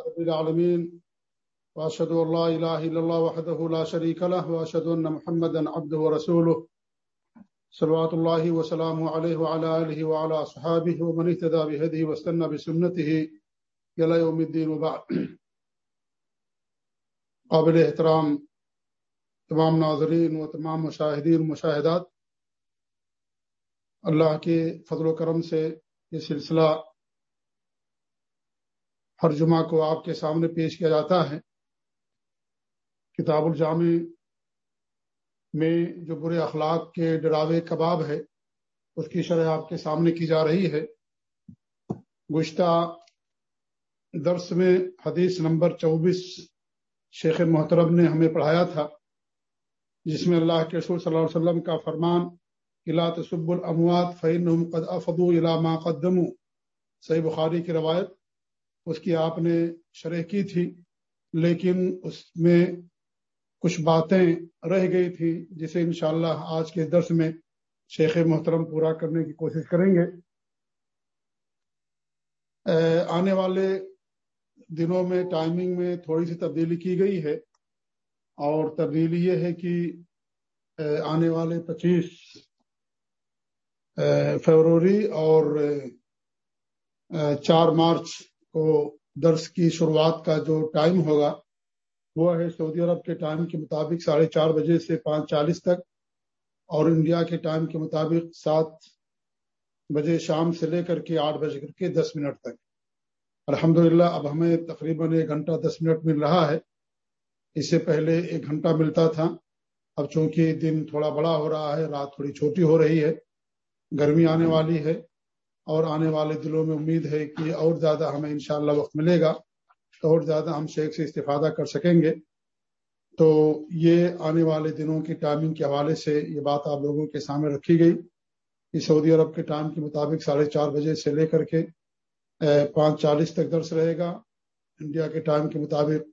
رب العالمين وأشهد أن لا إله إلا الله وحده لا شريك له، وأشهد أن محمدا عبده ورسوله. صلوات الله وسلامه عليه وعلى آله وعلى أصحابه، ومن اهتدى بهديه واستنى بسنته إلى يوم الدين وبعد. قابل احترام تمام ناظرین و تمام مشاہدین مشاہدات، اللہ کے فضل و کرم سے یہ سلسلہ ہر جمعہ کو آپ کے سامنے پیش کیا جاتا ہے۔ کتاب الجامع میں جو برے اخلاق کے ڈراوے کباب ہے، اس کی شرح آپ کے سامنے کی جا رہی ہے۔ گشتہ درس میں حدیث نمبر چوبیس شیخ محترم نے ہمیں پڑھایا تھا، جس میں اللہ کے رسول صلی اللہ علیہ وسلم کا فرمان، الا تصب الاموات فعین قد افدو علامہ قدم صحیح بخاری کی روایت۔ اس کی آپ نے شرح کی تھی، لیکن اس میں کچھ باتیں رہ گئی تھی جسے انشاءاللہ آج کے درس میں شیخ محترم پورا کرنے کی کوشش کریں گے۔ آنے والے دنوں میں ٹائمنگ میں تھوڑی سی تبدیلی کی گئی ہے، اور تبدیلی یہ ہے کہ آنے والے پچیس فروری اور چار مارچ کو درس کی شروعات کا جو ٹائم ہوگا، وہ ہے سعودی عرب کے ٹائم کے مطابق ساڑھے چار بجے سے پانچ چالیس تک اور انڈیا کے ٹائم کے مطابق سات بجے شام سے لے کر کے آٹھ بجے کر کے دس منٹ تک۔ الحمدللہ، اب ہمیں تقریباً ایک گھنٹہ دس منٹ مل رہا ہے۔ اس سے پہلے ایک گھنٹہ ملتا تھا۔ اب چونکہ دن تھوڑا بڑا ہو رہا ہے، رات تھوڑی چھوٹی ہو رہی ہے، گرمی آنے والی ہے۔ اور آنے والے دلوں میں امید ہے کہ اور زیادہ ہمیں انشاءاللہ وقت ملے گا اور زیادہ ہم شیخ سے استفادہ کر سکیں گے۔ تو یہ آنے والے دنوں کی ٹائمنگ کے حوالے سے یہ بات آپ لوگوں کے سامنے رکھی گئی۔ کہ سعودی عرب کے ٹائم کے مطابق ساڑھے چار بجے سے لے کر کے پانچ چالیس تک درس رہے گا۔ انڈیا کے ٹائم کے مطابق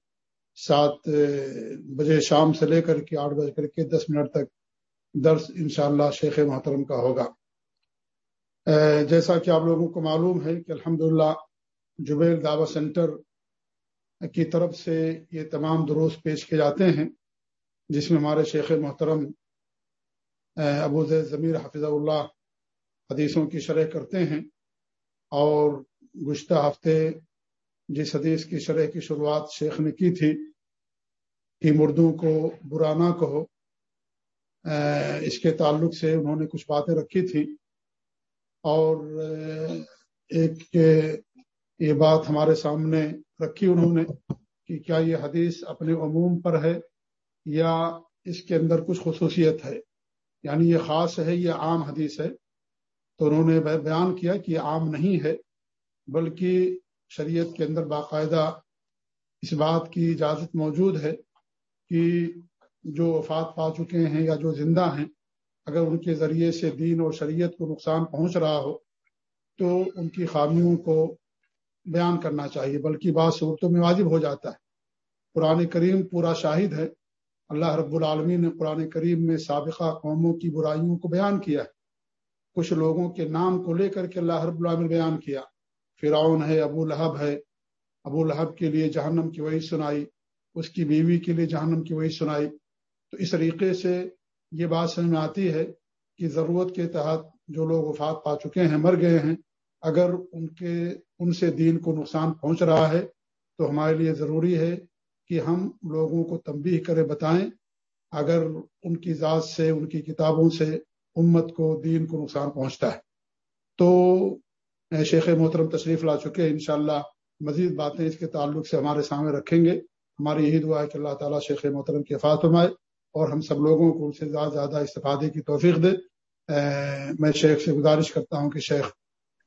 سات بجے شام سے لے کر کے آٹھ بجے کر کے دس منٹ تک درس انشاءاللہ شیخ محترم کا ہوگا۔ جیسا کہ آپ لوگوں کو معلوم ہے کہ الحمدللہ جبیل دعوی سینٹر کی طرف سے یہ تمام دروس پیش کیے جاتے ہیں، جس میں ہمارے شیخ محترم ابو زید ضمیر حفظ اللہ حدیثوں کی شرح کرتے ہیں اور گزشتہ ہفتے جس حدیث کی شرح کی شروعات شیخ نے کی تھی کہ مردوں کو برا کہو اس کے تعلق سے انہوں نے کچھ باتیں رکھی تھی اور ایک یہ بات ہمارے سامنے رکھی انہوں نے کہ کیا یہ حدیث اپنے عموم پر ہے یا اس کے اندر کچھ خصوصیت ہے؟ یعنی یہ خاص ہے، یہ عام حدیث ہے؟ تو انہوں نے بیان کیا کہ یہ عام نہیں ہے، بلکہ شریعت کے اندر باقاعدہ اس بات کی اجازت موجود ہے کہ جو وفات پا چکے ہیں یا جو زندہ ہیں اگر ان کے ذریعے سے دین اور شریعت کو نقصان پہنچ رہا ہو، تو ان کی خامیوں کو بیان کرنا چاہیے، بلکہ بعض صورتوں میں واجب ہو جاتا ہے۔ قرآن کریم پورا شاہد ہے۔ اللہ رب العالمین نے قرآن کریم میں سابقہ قوموں کی برائیوں کو بیان کیا ہے۔ کچھ لوگوں کے نام کو لے کر کے اللہ رب العالمین بیان کیا۔ فرعون ہے، ابو لہب ہے۔ ابو لہب کے لیے جہنم کی وہی سنائی، اس کی بیوی کے لیے جہنم کی وہی سنائی۔ تو اس طریقے سے یہ بات سمجھ میں آتی ہے کہ ضرورت کے تحت جو لوگ وفات پا چکے ہیں، مر گئے ہیں، اگر ان کے، ان سے دین کو نقصان پہنچ رہا ہے تو ہمارے لیے ضروری ہے کہ ہم لوگوں کو تنبیہ کرے، بتائیں اگر ان کی ذات سے، ان کی کتابوں سے امت کو دین کو نقصان پہنچتا ہے۔ تو شیخ محترم تشریف لا چکے ہیں، انشاءاللہ مزید باتیں اس کے تعلق سے ہمارے سامنے رکھیں گے۔ ہماری یہی دعا ہے کہ اللہ تعالیٰ شیخ محترم کی افات فرمائے۔ اور ہم سب لوگوں کو ان سے زیادہ زیادہ استفادے کی توفیق دے۔ میں شیخ سے گزارش کرتا ہوں کہ شیخ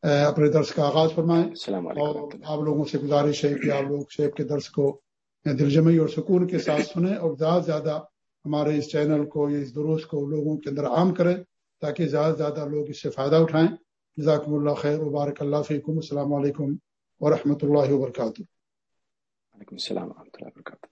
اپنے درس کا آغاز فرمائیں اور آپ لوگوں سے گزارش ہے کہ آپ لوگ شیخ کے درس کو دلجمعی اور سکون کے ساتھ سنیں اور زیادہ سے زیادہ ہمارے اس چینل کو یا اس دروس کو لوگوں کے اندر عام کریں تاکہ زیادہ سے زیادہ لوگ اس سے فائدہ اٹھائیں۔ جزاکم اللہ خیر وبارک اللہ فیکم۔ السلام علیکم ورحمۃ اللہ وبرکاتہ۔ وعلیکم السلام ورحمۃ اللہ وبرکاتہ۔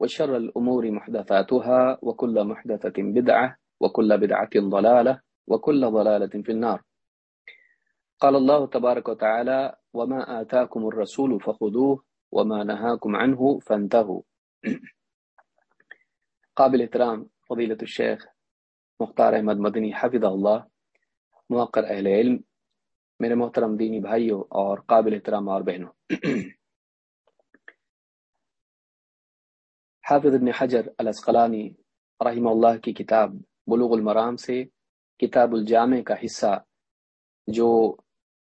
وشر الأمور محدثاتها وكل محدثة بدعة وكل بدعة ضلالة وكل ضلالة في النار. قال الله تبارك وتعالى وما آتاكم الرسول فخذوه وما نهاكم عنه فانتهوا. قابل احترام فضیلت الشیخ مختار احمد مدنی حفظ اللہ موقر اہل علم میرے محترم دینی بھائیوں اور قابل احترام اور بہنوں حافظ ابن حجر الاسقلانی رحمہ اللہ کی کتاب بلوغ المرام سے کتاب الجامع کا حصہ، جو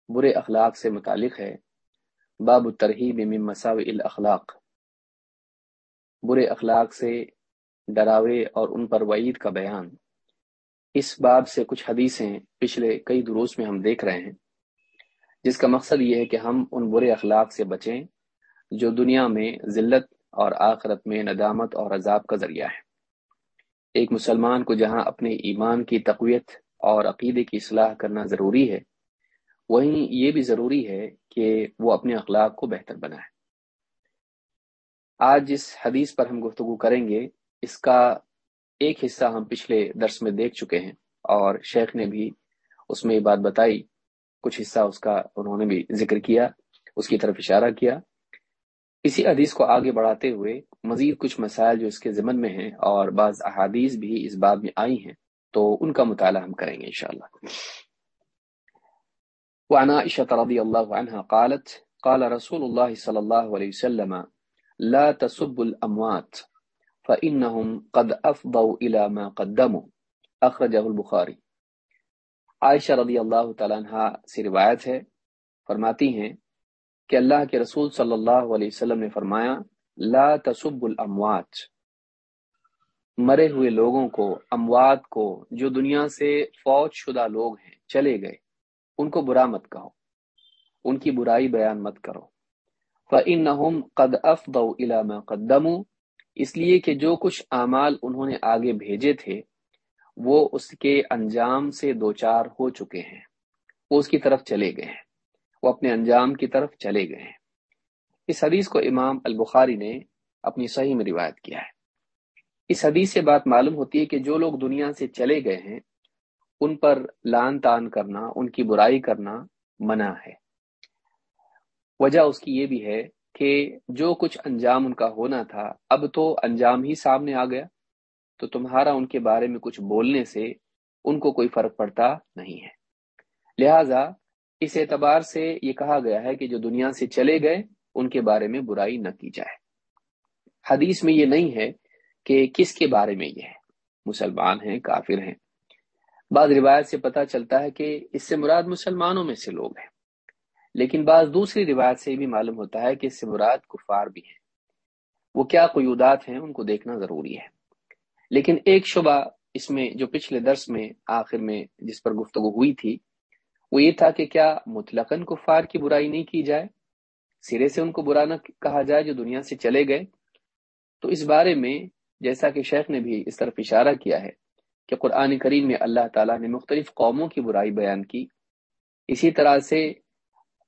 برے اخلاق سے متعلق ہے، باب الترحیب من مساوئ الاخلاق۔ برے اخلاق سے ڈراوے اور ان پر وعید کا بیان۔ اس باب سے کچھ حدیثیں پچھلے کئی دروس میں ہم دیکھ رہے ہیں، جس کا مقصد یہ ہے کہ ہم ان برے اخلاق سے بچیں جو دنیا میں ذلت اور آخرت میں ندامت اور عذاب کا ذریعہ ہے۔ ایک مسلمان کو جہاں اپنے ایمان کی تقویت اور عقیدے کی اصلاح کرنا ضروری ہے، وہیں یہ بھی ضروری ہے کہ وہ اپنے اخلاق کو بہتر بنائے۔ آج جس حدیث پر ہم گفتگو کریں گے، اس کا ایک حصہ ہم پچھلے درس میں دیکھ چکے ہیں اور شیخ نے بھی اس میں یہ بات بتائی، کچھ حصہ اس کا انہوں نے بھی ذکر کیا، اس کی طرف اشارہ کیا۔ اسی حدیث کو آگے بڑھاتے ہوئے مزید کچھ مسائل جو اس کے ضمن میں ہیں اور بعض احادیث بھی اس بات میں آئی ہیں تو ان کا مطالعہ ہم کریں گے انشاءاللہ۔ وعن عائشة رضي الله عنها قالت، قال رسول الله صلى الله عليه وسلم، لا تسبوا الأموات فإنهم قد أفضوا إلى ما قدموا، أخرجه البخاري عائشہ رضی اللہ تعالیٰ عنہ سے روایت ہے، فرماتی ہیں کہ اللہ کے رسول صلی اللہ علیہ وسلم نے فرمایا، لا تسب الاموات۔ مرے ہوئے لوگوں کو، اموات کو، جو دنیا سے فوج شدہ لوگ ہیں، چلے گئے۔ ان کو برا مت کہو۔ ان کی برائی بیان مت کرو۔ فَإِنَّهُمْ قَدْ أَفْضَوْا إِلَى مَا قَدَّمُوا۔ اس لیے کہ جو کچھ اعمال انہوں نے آگے بھیجے تھے، وہ اس کے انجام سے دوچار ہو چکے ہیں۔ وہ اس کی طرف چلے گئے ہیں۔ وہ اپنے انجام کی طرف چلے گئے ہیں۔ اس حدیث کو امام البخاری نے اپنی صحیح میں روایت کیا ہے۔ اس حدیث سے بات معلوم ہوتی ہے کہ جو لوگ دنیا سے چلے گئے ہیں، ان پر لان تان کرنا، ان کی برائی کرنا منع ہے۔ وجہ اس کی یہ بھی ہے کہ جو کچھ انجام ان کا ہونا تھا، اب تو انجام ہی سامنے آ گیا۔ تو تمہارا ان کے بارے میں کچھ بولنے سے ان کو کوئی فرق پڑتا نہیں ہے۔ لہذا اس اعتبار سے یہ کہا گیا ہے کہ جو دنیا سے چلے گئے، ان کے بارے میں برائی نہ کی جائے۔ حدیث میں یہ نہیں ہے کہ کس کے بارے میں یہ ہے۔ مسلمان ہیں، کافر ہیں۔ بعض روایت سے پتہ چلتا ہے کہ اس سے مراد مسلمانوں میں سے لوگ ہیں۔ لیکن بعض دوسری روایت سے بھی معلوم ہوتا ہے کہ اس سے مراد کفار بھی ہیں۔ وہ کیا قیودات ہیں، ان کو دیکھنا ضروری ہے۔ لیکن ایک شبہ اس میں جو پچھلے درس میں، آخر میں جس پر گفتگو ہوئی تھی وہ یہ تھا کہ کیا مطلقاً کفار کی برائی نہیں کی جائے؟ سرے سے ان کو برا نہ کہا جائے جو دنیا سے چلے گئے۔ تو اس بارے میں جیسا کہ شیخ نے بھی اس طرف اشارہ کیا ہے کہ قرآن کریم میں اللہ تعالیٰ نے مختلف قوموں کی برائی بیان کی۔ اسی طرح سے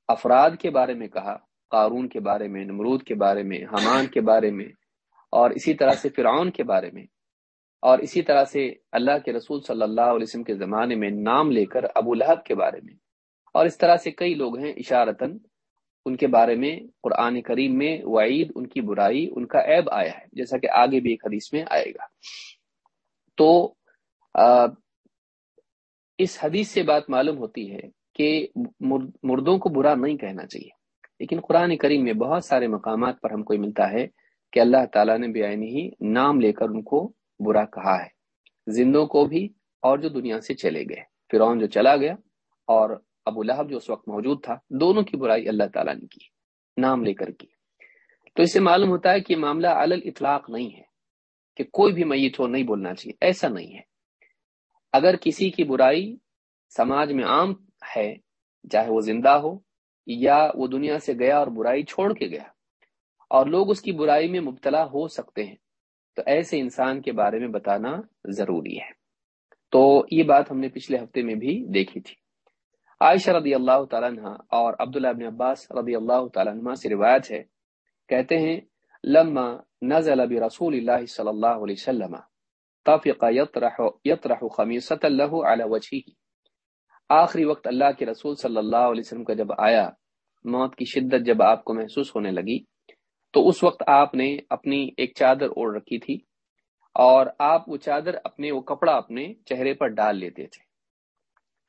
افراد کے بارے میں کہا، قارون کے بارے میں، نمرود کے بارے میں، حمان کے بارے میں اور اسی طرح سے فرعون کے بارے میں۔ اور اسی طرح سے اللہ کے رسول صلی اللہ علیہ وسلم کے زمانے میں نام لے کر ابو لہب کے بارے میں۔ اور اس طرح سے کئی لوگ ہیں اشارتاً ان کے بارے میں قرآن کریم میں وعید، ان کی برائی، ان کا عیب آیا ہے، جیسا کہ آگے بھی ایک حدیث میں آئے گا۔ تو اس حدیث سے بات معلوم ہوتی ہے کہ مردوں کو برا نہیں کہنا چاہیے۔ لیکن قرآن کریم میں بہت سارے مقامات پر ہم کو ملتا ہے کہ اللہ تعالیٰ نے بے ہی نام لے کر ان کو برا کہا ہے۔ زندوں کو بھی اور جو دنیا سے چلے گئے۔ فرعون جو چلا گیا اور ابو لہب جو اس وقت موجود تھا، دونوں کی برائی اللہ تعالیٰ نے کی، نام لے کر کی۔ تو اس سے معلوم ہوتا ہے کہ معاملہ علل اطلاق نہیں ہے، کہ کوئی بھی میت ہو، نہیں بولنا چاہیے، ایسا نہیں ہے۔ اگر کسی کی برائی سماج میں عام ہے، چاہے وہ زندہ ہو یا وہ دنیا سے گیا اور برائی چھوڑ کے گیا، اور لوگ اس کی برائی میں مبتلا ہو سکتے ہیں تو ایسے انسان کے بارے میں بتانا ضروری ہے۔ تو یہ بات ہم نے پچھلے ہفتے میں بھی دیکھی تھی۔ عائشہ رضی اللہ تعالیٰ عنہ اور عبداللہ ابن عباس رضی اللہ تعالیٰ عنہ سے روایت ہے۔ کہتے ہیں، لما نزل برسول اللہ صلی اللہ علیہ وسلم طافق يطرح يطرح خميصة له على وجهه۔ آخری وقت اللہ کے رسول صلی اللہ علیہ وسلم کا جب آیا، موت کی شدت جب آپ کو محسوس ہونے لگی تو اس وقت آپ نے اپنی ایک چادر اوڑھ رکھی تھی اور آپ وہ چادر اپنے وہ کپڑا اپنے چہرے پر ڈال لیتے تھے۔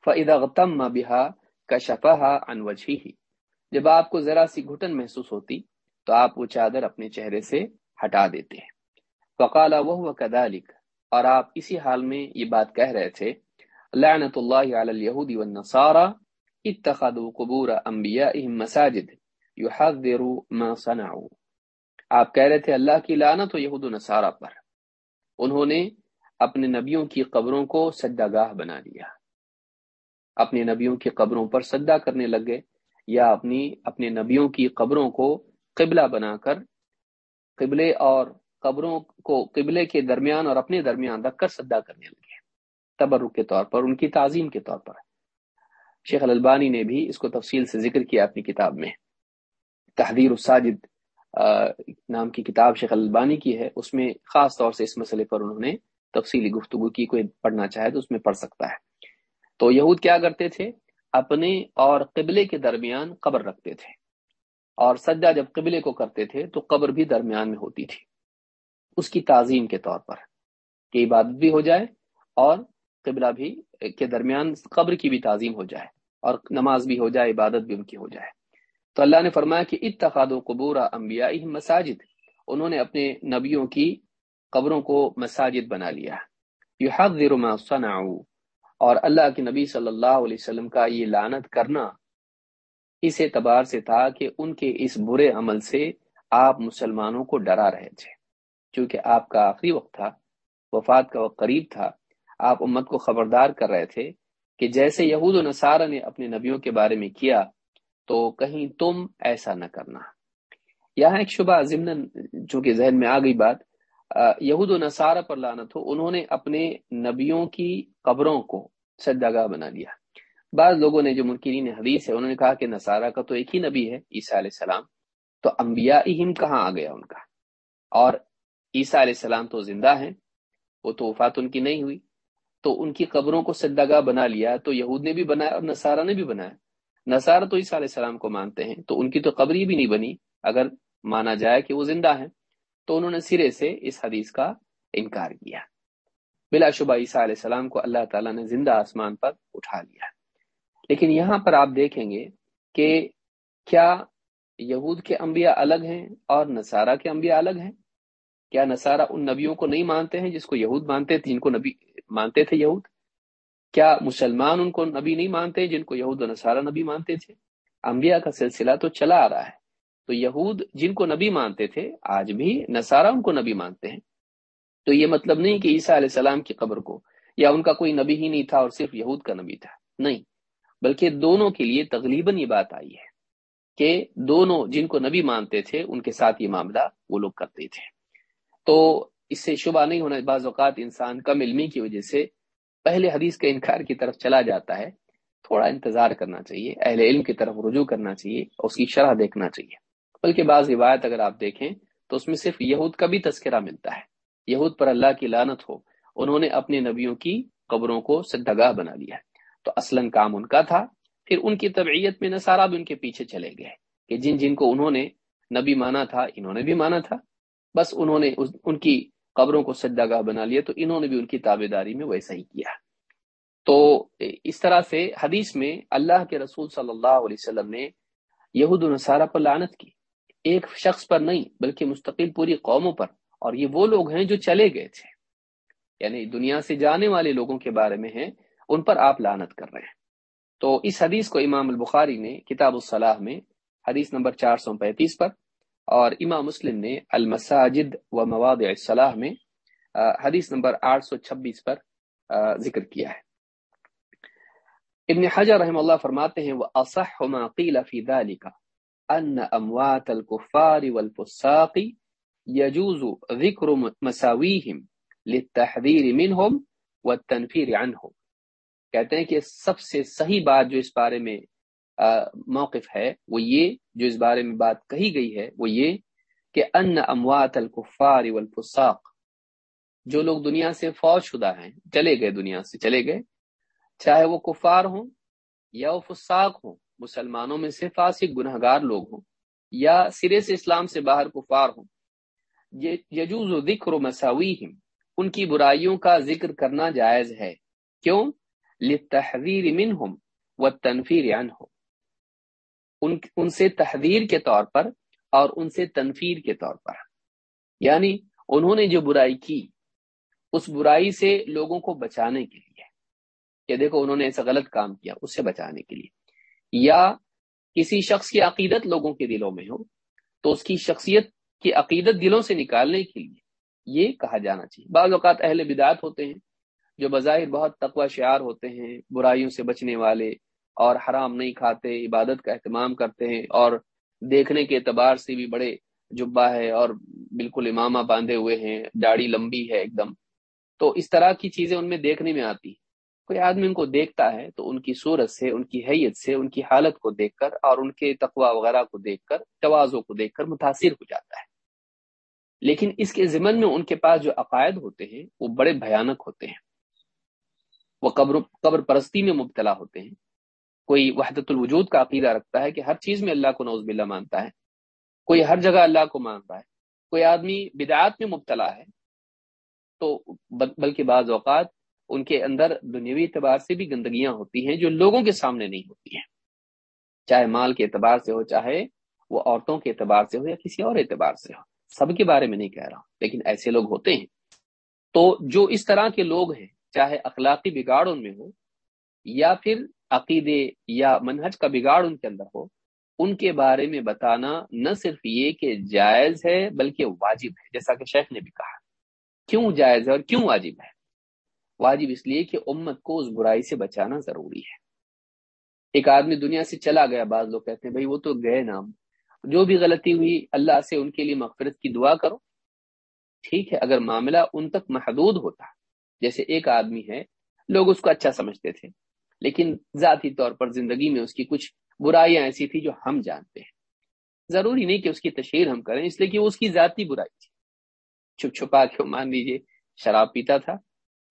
فَإِذَا غَتَمَّ بِهَا كَشَفَهَا عَنْ وَجْهِهِ۔ جب آپ کو ذرا سی گھٹن محسوس ہوتی تو آپ وہ چادر اپنے چہرے سے ہٹا دیتے ہیں۔ فقال وهو كذلك۔ اور آپ اسی حال میں یہ بات کہہ رہے تھے، لعنت اللہ علی اليهود والنصارى اتخذوا قبور انبیائهم مساجد يحذر ما صنعوا۔ آپ کہہ رہے تھے اللہ کی لعنت و یہود و نصارہ پر۔ انہوں نے اپنے نبیوں کی قبروں کو سجدہ گاہ بنا لیا۔ اپنے نبیوں کی قبروں پر سجدہ کرنے لگ گئے یا اپنی، اپنے نبیوں کی قبروں کو قبلہ بنا کر، قبلے اور قبروں کو قبلے کے درمیان اور اپنے درمیان رکھ کر سجدہ کرنے لگے تبرک کے طور پر، ان کی تعظیم کے طور پر۔ شیخ الالبانی نے بھی اس کو تفصیل سے ذکر کیا اپنی کتاب میں۔ تحدیر الساجد۔ نام کی کتاب شیخ البانی کی ہے، اس میں خاص طور سے اس مسئلے پر انہوں نے تفصیلی گفتگو کی، کوئی پڑھنا چاہے تو اس میں پڑھ سکتا ہے۔ تو یہود کیا کرتے تھے؟ اپنے اور قبلے کے درمیان قبر رکھتے تھے۔ اور سجدہ جب قبلے کو کرتے تھے تو قبر بھی درمیان میں ہوتی تھی۔ اس کی تعظیم کے طور پر کہ عبادت بھی ہو جائے اور قبلہ بھی، کے درمیان قبر کی بھی تعظیم ہو جائے اور نماز بھی ہو جائے، عبادت بھی ان کی ہو جائے۔ تو اللہ نے فرمایا کہ اتخاد و قبور انبیاء مساجد۔ انہوں نے اپنے نبیوں کی قبروں کو مساجد بنا لیا۔ یحذر ما صنعوا۔ اور اللہ کے نبی صلی اللہ علیہ وسلم کا یہ لعنت کرنا اس اعتبار سے تھا کہ ان کے اس برے عمل سے آپ مسلمانوں کو ڈرا رہے تھے۔ کیونکہ آپ کا آخری وقت تھا، وفات کا وقت قریب تھا، آپ امت کو خبردار کر رہے تھے کہ جیسے یہود و نصارہ نے اپنے نبیوں کے بارے میں کیا تو کہیں تم ایسا نہ کرنا۔ یہاں ایک شبہ ضمن جو کہ ذہن میں آ گئی بات یہود و نصارہ پر لانت ہو، انہوں نے اپنے نبیوں کی قبروں کو سجدہ بنا لیا۔ بعض لوگوں نے جو منکرین حدیث ہے، انہوں نے کہا کہ نصارہ کا تو ایک ہی نبی ہے، عیسیٰ علیہ السلام۔ تو انبیاء اہم کہاں آ گیا ان کا؟ اور عیسیٰ علیہ السلام تو زندہ ہیں، وہ تو وفات ان کی نہیں ہوئی۔ تو ان کی قبروں کو سجدہ بنا لیا، تو یہود نے بھی بنایا اور نصارہ نے بھی بنایا۔ نصارہ تو عیسیٰ علیہ السلام کو مانتے ہیں، تو ان کی تو قبری بھی نہیں بنی۔ اگر مانا جائے کہ وہ زندہ ہیں، تو انہوں نے سرے سے اس حدیث کا انکار کیا۔ بلا شبہ عیسیٰ علیہ السلام کو اللہ تعالیٰ نے زندہ آسمان پر اٹھا لیا۔ لیکن یہاں پر آپ دیکھیں گے کہ کیا یہود کے انبیاء الگ ہیں اور نصارہ کے انبیاء الگ ہیں؟ کیا نصارہ ان نبیوں کو نہیں مانتے ہیں جس کو یہود مانتے تھے، جن کو نبی مانتے تھے یہود؟ کیا مسلمان ان کو نبی نہیں مانتے جن کو یہود و نصارہ نبی مانتے تھے؟ انبیاء کا سلسلہ تو چلا آ رہا ہے۔ تو یہود جن کو نبی مانتے تھے، آج بھی نصارہ ان کو نبی مانتے ہیں۔ تو یہ مطلب نہیں کہ عیسیٰ علیہ السلام کی قبر کو یا ان کا کوئی نبی ہی نہیں تھا اور صرف یہود کا نبی تھا۔ نہیں، بلکہ دونوں کے لیے تقریباً یہ بات آئی ہے کہ دونوں جن کو نبی مانتے تھے، ان کے ساتھ یہ معاملہ وہ لوگ کرتے تھے۔ تو اس سے شبہ نہیں ہونا، بعض اوقات انسان کم علمی کی وجہ سے پہلے حدیث کے انکار کی طرف چلا جاتا ہے، تھوڑا انتظار کرنا چاہیے، اہل علم کی طرف رجوع کرنا چاہیے اس کی شرح دیکھنا چاہیے۔ بلکہ بعض روایت اگر آپ دیکھیں، تو اس میں صرف یہود کا بھی تذکرہ ملتا ہے۔ یہود پر اللہ کی لانت ہو، انہوں نے اپنے نبیوں کی قبروں کو سدگاہ بنا لیا تو اصلا کام ان کا تھا، پھر ان کی طبعیت میں نصارہ بھی ان کے پیچھے چلے گئے کہ جن جن کو انہوں نے نبی مانا تھا، انہوں نے بھی مانا تھا۔ بس انہوں نے ان کی قبروں کو سجدہ گاہ بنا لیا تو انہوں نے بھی ان کی تابے داری میں ویسا ہی کیا۔ تو اس طرح سے حدیث میں اللہ کے رسول صلی اللہ علیہ وسلم نے یہود نصارہ پر لعنت کی۔ ایک شخص پر نہیں، بلکہ مستقل پوری قوموں پر۔ اور یہ وہ لوگ ہیں جو چلے گئے تھے۔ یعنی دنیا سے جانے والے لوگوں کے بارے میں ہیں، ان پر آپ لعنت کر رہے ہیں۔ تو اس حدیث کو امام البخاری نے کتاب الصلاح میں، حدیث نمبر چار سو پینتیس پر اور امام مسلم نے المساجد و مواد صلاح میں حدیث نمبر آٹھ سو چھبیس پر ذکر کیا ہے۔ ابن حجر رحم اللہ فرماتے ہیں وہ اصح ما قیل فی ذلك ان اموات الكفار والفساق يجوز ذکر مساویہم للتحذیر منہم والتنفیر عنہم کہتے ہیں کہ سب سے صحیح بات جو اس بارے میں موقف ہے، وہ یہ جو اس بارے میں بات کہی گئی ہے، وہ یہ کہ ان اموات الکفار والفساق، جو لوگ دنیا سے فوج شدہ ہیں، چلے گئے دنیا سے، چلے گئے، چاہے وہ کفار ہوں یا وہ فساق ہوں، مسلمانوں میں سے فاسق گناہ گار لوگ ہوں، یا سرے سے اسلام سے باہر کفار ہوں یجوز و ذکر و مساویہم، ان کی برائیوں کا ذکر کرنا جائز ہے۔ کیوں؟ لتحذیر منہم والتنفیر عنہم ان ان سے تحذیر کے طور پر اور ان سے تنفیر کے طور پر۔ یعنی انہوں نے جو برائی کی، اس برائی سے لوگوں کو بچانے کے لیے۔ کہ دیکھو انہوں نے ایسا غلط کام کیا اس سے بچانے کے لیے۔ یا کسی شخص کی عقیدت لوگوں کے دلوں میں ہو، تو اس کی شخصیت کی عقیدت دلوں سے نکالنے کے لیے یہ کہا جانا چاہیے۔ بعض اوقات اہل بدعت ہوتے ہیں جو بظاہر بہت تقوی شعار ہوتے ہیں، برائیوں سے بچنے والے اور حرام نہیں کھاتے، عبادت کا اہتمام کرتے ہیں اور دیکھنے کے اعتبار سے بھی بڑے جبا ہے اور بالکل امامہ باندھے ہوئے ہیں، داڑھی لمبی ہے ایک دم۔ تو اس طرح کی چیزیں ان میں دیکھنے میں آتی۔ کوئی آدمی ان کو دیکھتا ہے تو ان کی صورت سے، ان کی حیت سے، ان کی حالت کو دیکھ کر اور ان کے تقوا وغیرہ کو دیکھ کر، توازوں کو دیکھ کر متاثر ہو جاتا ہے۔ لیکن اس کے ضمن میں ان کے پاس جو عقائد ہوتے ہیں وہ بڑے بھیانک ہوتے ہیں۔ وہ قبر قبر پرستی میں مبتلا ہوتے ہیں۔ کوئی وحدت الوجود کا عقیدہ رکھتا ہے کہ ہر چیز میں اللہ کو نوز باللہ مانتا ہے، کوئی ہر جگہ اللہ کو مانتا ہے، کوئی آدمی بدعات میں مبتلا ہے، تو بلکہ بعض اوقات ان کے اندر دنیوی اعتبار سے بھی گندگیاں ہوتی ہیں جو لوگوں کے سامنے نہیں ہوتی ہیں۔ چاہے مال کے اعتبار سے ہو، چاہے وہ عورتوں کے اعتبار سے ہو یا کسی اور اعتبار سے ہو، سب کے بارے میں نہیں کہہ رہا ہوں، لیکن ایسے لوگ ہوتے ہیں۔ تو جو اس طرح کے لوگ ہیں، چاہے اخلاقی بگاڑ ان میں ہو یا پھر عقیدے یا منہج کا بگاڑ ان کے اندر ہو، ان کے بارے میں بتانا نہ صرف یہ کہ جائز ہے بلکہ واجب ہے، جیسا کہ شیخ نے بھی کہا۔ کیوں جائز ہے اور کیوں واجب ہے؟ واجب اس لیے کہ امت کو اس برائی سے بچانا ضروری ہے۔ ایک آدمی دنیا سے چلا گیا، بعض لوگ کہتے ہیں، بھائی وہ تو گئے نام۔ جو بھی غلطی ہوئی، اللہ سے ان کے لیے مغفرت کی دعا کرو۔ ٹھیک ہے، اگر معاملہ ان تک محدود ہوتا۔ جیسے ایک آدمی ہے، لوگ اس کو اچھا سمجھتے تھے۔ لیکن ذاتی طور پر زندگی میں اس کی کچھ برائیاں ایسی تھی جو ہم جانتے ہیں۔ ضروری نہیں کہ اس کی تشہیر ہم کریں، اس لیے کہ اس کی ذاتی برائی تھی۔ چھپ چھپا کے مان لیجیے شراب پیتا تھا،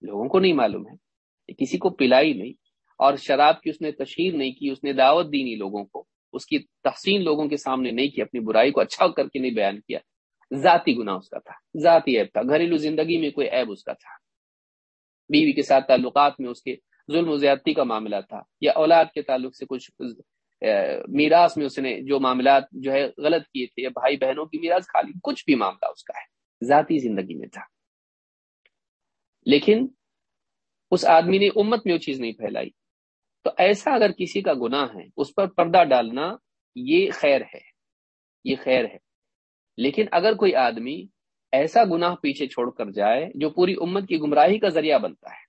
لوگوں کو نہیں معلوم ہے کسی کو پلائی نہیں۔ اور شراب کی اس نے تشہیر نہیں کی، اس نے دعوت دی نہیں لوگوں کو۔ اس کی تحسین لوگوں کے سامنے نہیں کی، اپنی برائی کو اچھا کر کے نہیں بیان کیا۔ ذاتی گناہ اس کا تھا، ذاتی عیب تھا۔ گھریلو زندگی میں کوئی عیب اس کا تھا۔ بیوی کے ساتھ تعلقات میں اس کے ظلم و زیادتی کا معاملہ تھا یا اولاد کے تعلق سے کچھ میراث میں اس نے جو معاملات جو ہے غلط کیے تھے یا بھائی بہنوں کی میراث کھا لی کچھ بھی معاملہ اس کا ہے، ذاتی زندگی میں تھا۔ لیکن اس آدمی نے امت میں وہ چیز نہیں پھیلائی۔ تو ایسا اگر کسی کا گناہ ہے، اس پر پردہ ڈالنا یہ خیر ہے، یہ خیر ہے۔ لیکن اگر کوئی آدمی ایسا گناہ پیچھے چھوڑ کر جائے جو پوری امت کی گمراہی کا ذریعہ بنتا ہے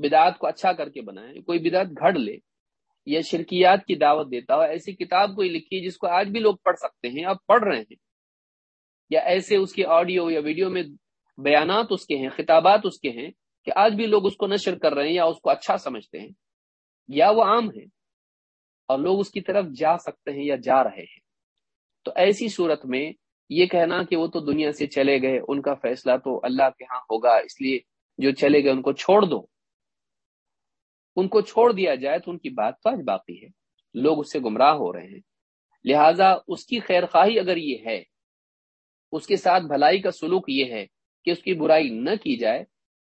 بدعات کو اچھا کر کے بنائے کوئی بدعت گھڑ لے، یا شرکیات کی دعوت دیتا ہو، ایسی کتاب کوئی لکھی جس کو آج بھی لوگ پڑھ سکتے ہیں اب پڑھ رہے ہیں، یا ایسے اس کی آڈیو یا ویڈیو میں بیانات اس کے ہیں، خطابات اس کے ہیں کہ آج بھی لوگ اس کو نشر کر رہے ہیں یا اس کو اچھا سمجھتے ہیں، یا وہ عام ہے اور لوگ اس کی طرف جا سکتے ہیں یا جا رہے ہیں۔ تو ایسی صورت میں یہ کہنا کہ وہ تو دنیا سے چلے گئے، ان کا فیصلہ تو اللہ کے ہاں ہوگا، اس لیے جو چلے گئے ان کو چھوڑ دو۔ ان کو چھوڑ دیا جائے تو ان کی بات تو آج باقی ہے۔ لوگ اس سے گمراہ ہو رہے ہیں۔ لہذا اس کی خیر خواہی اگر یہ ہے، اس کے ساتھ بھلائی کا سلوک یہ ہے کہ اس کی برائی نہ کی جائے،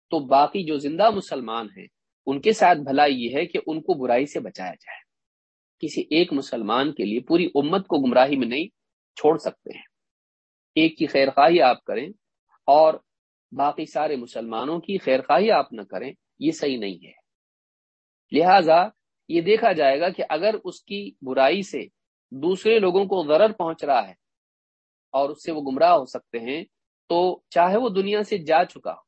تو باقی جو زندہ مسلمان ہیں، ان کے ساتھ بھلائی یہ ہے کہ ان کو برائی سے بچایا جائے۔ کسی ایک مسلمان کے لیے پوری امت کو گمراہی میں نہیں چھوڑ سکتے ہیں۔ ایک کی خیر خواہی آپ کریں اور باقی سارے مسلمانوں کی خیر خواہی آپ نہ کریں، یہ صحیح نہیں ہے۔ لہذا یہ دیکھا جائے گا کہ اگر اس کی برائی سے دوسرے لوگوں کو ضرر پہنچ رہا ہے اور اس سے وہ گمراہ ہو سکتے ہیں، تو چاہے وہ دنیا سے جا چکا ہو،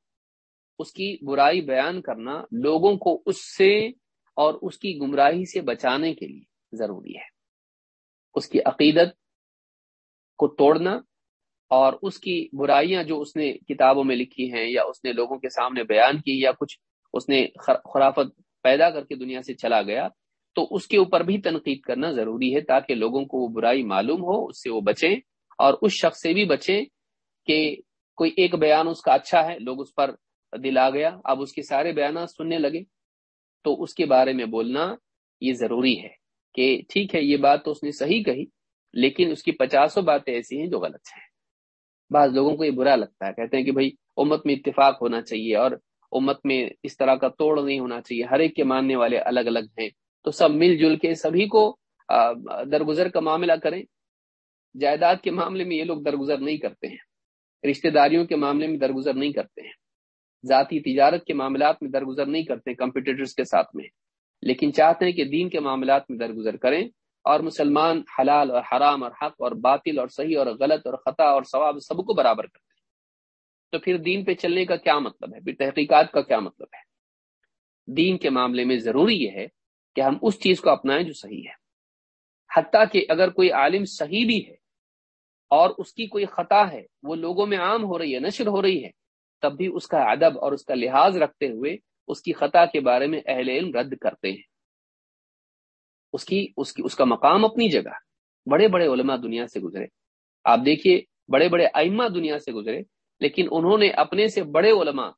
اس کی برائی بیان کرنا لوگوں کو اس سے اور اس کی گمراہی سے بچانے کے لیے ضروری ہے۔ اس کی عقیدت کو توڑنا اور اس کی برائیاں جو اس نے کتابوں میں لکھی ہیں یا اس نے لوگوں کے سامنے بیان کی یا کچھ اس نے خرافت پیدا کر کے دنیا سے چلا گیا، تو اس کے اوپر بھی تنقید کرنا ضروری ہے تاکہ لوگوں کو وہ برائی معلوم ہو، اس سے وہ بچیں اور اس شخص سے بھی بچیں کہ کوئی ایک بیان اس کا اچھا ہے، لوگ اس پر دل آ گیا، اب اس کے سارے بیانات سننے لگے۔ تو اس کے بارے میں بولنا یہ ضروری ہے کہ ٹھیک ہے، یہ بات تو اس نے صحیح کہی، لیکن اس کی پچاسوں باتیں ایسی ہیں جو غلط ہیں۔ بعض لوگوں کو یہ برا لگتا ہے، کہتے ہیں کہ بھائی امت میں اتفاق ہونا چاہیے اور امت میں اس طرح کا توڑ نہیں ہونا چاہیے۔ ہر ایک کے ماننے والے الگ الگ ہیں۔ تو سب مل جل کے سبھی کو درگزر کا معاملہ کریں۔ جائیداد کے معاملے میں یہ لوگ درگزر نہیں کرتے ہیں۔ رشتہ داریوں کے معاملے میں درگزر نہیں کرتے ہیں۔ ذاتی تجارت کے معاملات میں درگزر نہیں کرتے کمپیٹیٹرز کے ساتھ میں۔ لیکن چاہتے ہیں کہ دین کے معاملات میں درگزر کریں اور مسلمان حلال اور حرام اور حق اور باطل اور صحیح اور غلط اور خطا اور ثواب سب کو برابر کرتے ہیں تو پھر دین پہ چلنے کا کیا مطلب ہے؟ پھر تحقیقات کا کیا مطلب ہے؟ دین کے معاملے میں ضروری یہ ہے کہ ہم اس چیز کو اپنائیں جو صحیح ہے۔ حتیٰ کہ اگر کوئی عالم صحیح بھی ہے اور اس کی کوئی خطا ہے، وہ لوگوں میں عام ہو رہی ہے، نشر ہو رہی ہے، تب بھی اس کا ادب اور اس کا لحاظ رکھتے ہوئے اس کی خطا کے بارے میں اہل علم رد کرتے ہیں۔ اس کی اس کی، اس کا مقام اپنی جگہ۔ بڑے بڑے علماء دنیا سے گزرے۔ آپ دیکھیے، بڑے بڑے ائمہ دنیا سے گزرے لیکن انہوں نے اپنے سے بڑے علماء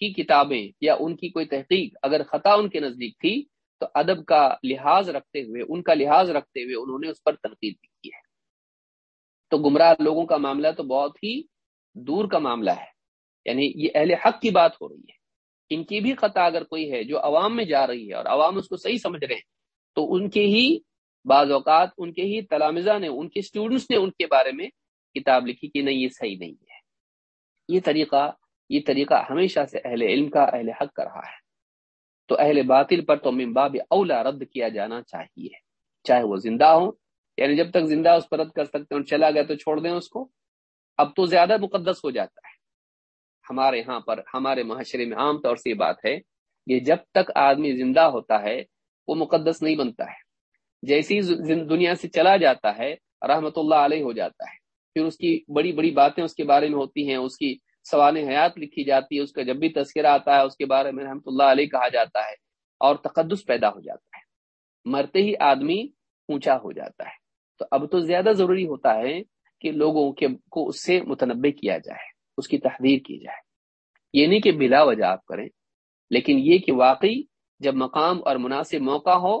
کی کتابیں یا ان کی کوئی تحقیق اگر خطا ان کے نزدیک تھی تو ادب کا لحاظ رکھتے ہوئے، ان کا لحاظ رکھتے ہوئے انہوں نے اس پر تنقید بھی کی ہے۔ تو گمراہ لوگوں کا معاملہ تو بہت ہی دور کا معاملہ ہے۔ یعنی یہ اہل حق کی بات ہو رہی ہے۔ ان کی بھی خطا اگر کوئی ہے جو عوام میں جا رہی ہے اور عوام اس کو صحیح سمجھ رہے ہیں، تو ان کے ہی بعض اوقات ان کے ہی تلامزہ نے، ان کے اسٹوڈنٹس نے ان کے بارے میں کتاب لکھی کہ نہیں، یہ صحیح نہیں ہے۔ یہ طریقہ یہ طریقہ ہمیشہ سے اہل علم کا، اہل حق کا رہا ہے۔ تو اہل باطل پر تو ممباب اولا رد کیا جانا چاہیے۔ چاہے وہ زندہ ہوں یعنی جب تک زندہ اس پر رد کر سکتے ہیں اور چلا گیا تو چھوڑ دیں اس کو۔ اب تو زیادہ مقدس ہو جاتا ہے۔ ہمارے ہاں پر، ہمارے معاشرے میں عام طور سے یہ بات ہے کہ جب تک آدمی زندہ ہوتا ہے، وہ مقدس نہیں بنتا ہے۔ جیسی دنیا سے چلا جاتا ہے، رحمت اللہ علیہ ہو جاتا ہے۔ پھر اس کی بڑی بڑی باتیں اس کے بارے میں ہوتی ہیں، اس کی سوان حیات لکھی جاتی ہے اس کا جب بھی تذکرہ آتا ہے، اس کے بارے میں رحمۃ اللہ علیہ کہا جاتا ہے اور تقدس پیدا ہو جاتا ہے۔ مرتے ہی آدمی اونچا ہو جاتا ہے۔ تو اب تو زیادہ ضروری ہوتا ہے کہ لوگوں کے کو اس سے متنوع کیا جائے، اس کی تحریر کی جائے۔ یہ نہیں کہ بلا وجہ آپ کریں، لیکن یہ کہ واقعی جب مقام اور مناسب موقع ہو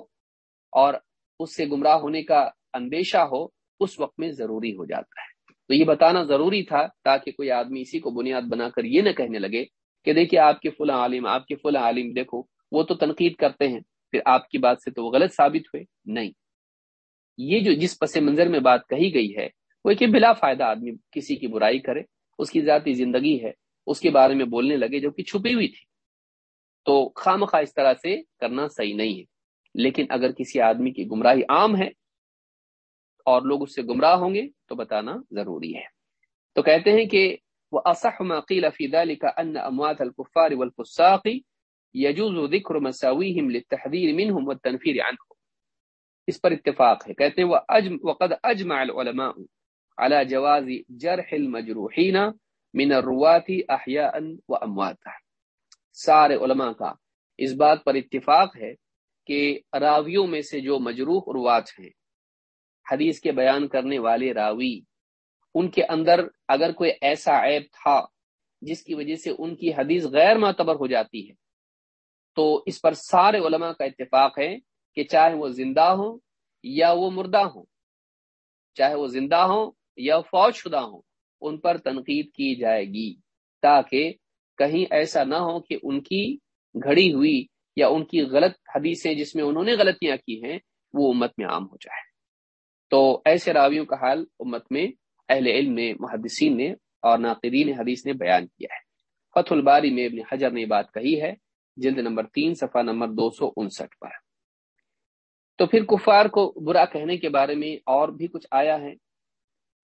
اور اس سے گمراہ ہونے کا اندیشہ ہو، اس وقت میں ضروری ہو جاتا ہے۔ تو یہ بتانا ضروری تھا تاکہ کوئی آدمی اسی کو بنیاد بنا کر یہ نہ کہنے لگے کہ دیکھیے آپ کے فلاں عالم، آپ کے فلاں عالم دیکھو، وہ تو تنقید کرتے ہیں۔ پھر آپ کی بات سے تو وہ غلط ثابت ہوئے۔ نہیں۔ یہ جو جس پس منظر میں بات کہی گئی ہے، وہ کہ بلا فائدہ آدمی کسی کی برائی کرے، اس کی ذاتی زندگی ہے، اس کے بارے میں بولنے لگے جو کہ چھپی ہوئی تھی۔ تو خام خواہ اس طرح سے کرنا صحیح نہیں ہے۔ لیکن اگر کسی آدمی کی گمراہی عام ہے اور لوگ اس سے گمراہ ہوں گے، تو بتانا ضروری ہے۔ تو کہتے ہیں کہ وہ اصح قیل فی ذلك ان اموات الكفار والفساق يجوز ذکر مساويهم للتحذير منهم والتنفير عنهم۔ اس پر اتفاق ہے۔ کہتے ہیں وہ اجم وقد اجمع العلماء على جواز جرح المجروحين من الروات احياء وامواتا سارے علماء کا اس بات پر اتفاق ہے کہ راویوں میں سے جو مجروح روات ہیں حدیث کے بیان کرنے والے راوی، ان کے اندر اگر کوئی ایسا عیب تھا جس کی وجہ سے ان کی حدیث غیر معتبر ہو جاتی ہے، تو اس پر سارے علماء کا اتفاق ہے کہ چاہے وہ زندہ ہوں یا وہ مردہ ہوں، چاہے وہ زندہ ہوں یا فوج شدہ ہوں، ان پر تنقید کی جائے گی تاکہ کہیں ایسا نہ ہو کہ ان کی گھڑی ہوئی یا ان کی غلط حدیثیں جس میں انہوں نے غلطیاں کی ہیں وہ امت میں عام ہو جائے۔ تو ایسے راویوں کا حال امت میں اہل علم نے محدثین نے اور ناقدین حدیث نے بیان کیا ہے۔ فتح الباری میں ابن حجر نے بات کہی ہے، جلد نمبر تین، صفحہ نمبر دو سو انسٹھ پر۔ تو پھر کفار کو برا کہنے کے بارے میں اور بھی کچھ آیا ہے؟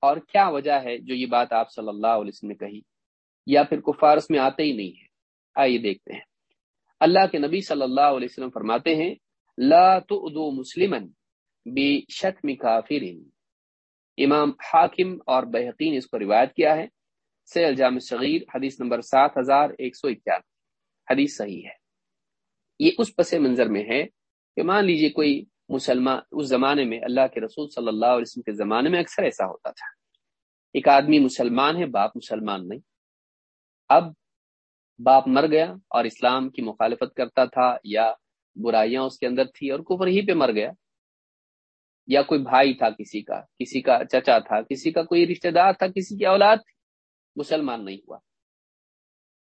اور کیا وجہ ہے جو یہ بات آپ صلی اللہ علیہ وسلم نے کہی؟ یا پھر کفار اس میں آتے ہی نہیں ہے آئیے دیکھتے ہیں۔ اللہ کے نبی صلی اللہ علیہ وسلم فرماتے ہیں، لا تؤذو مسلمن بشتم کافر امام حاکم اور بحقین اس کو روایت کیا ہے۔ سیل جامع صغیر، حدیث نمبر سات ہزار ایک سو اکیانوے حدیث صحیح ہے۔ یہ اس پس منظر میں ہے کہ مان لیجیے کوئی مسلمان اس زمانے میں اللہ کے رسول صلی اللہ علیہ وسلم کے زمانے میں اکثر ایسا ہوتا تھا۔ ایک آدمی مسلمان ہے، باپ مسلمان نہیں۔ اب باپ مر گیا اور اسلام کی مخالفت کرتا تھا یا برائیاں اس کے اندر تھی اور کفر ہی پہ مر گیا۔ یا کوئی بھائی تھا کسی کا کسی کا چچا تھا، کسی کا کوئی رشتہ دار تھا، کسی کی اولاد مسلمان نہیں ہوا۔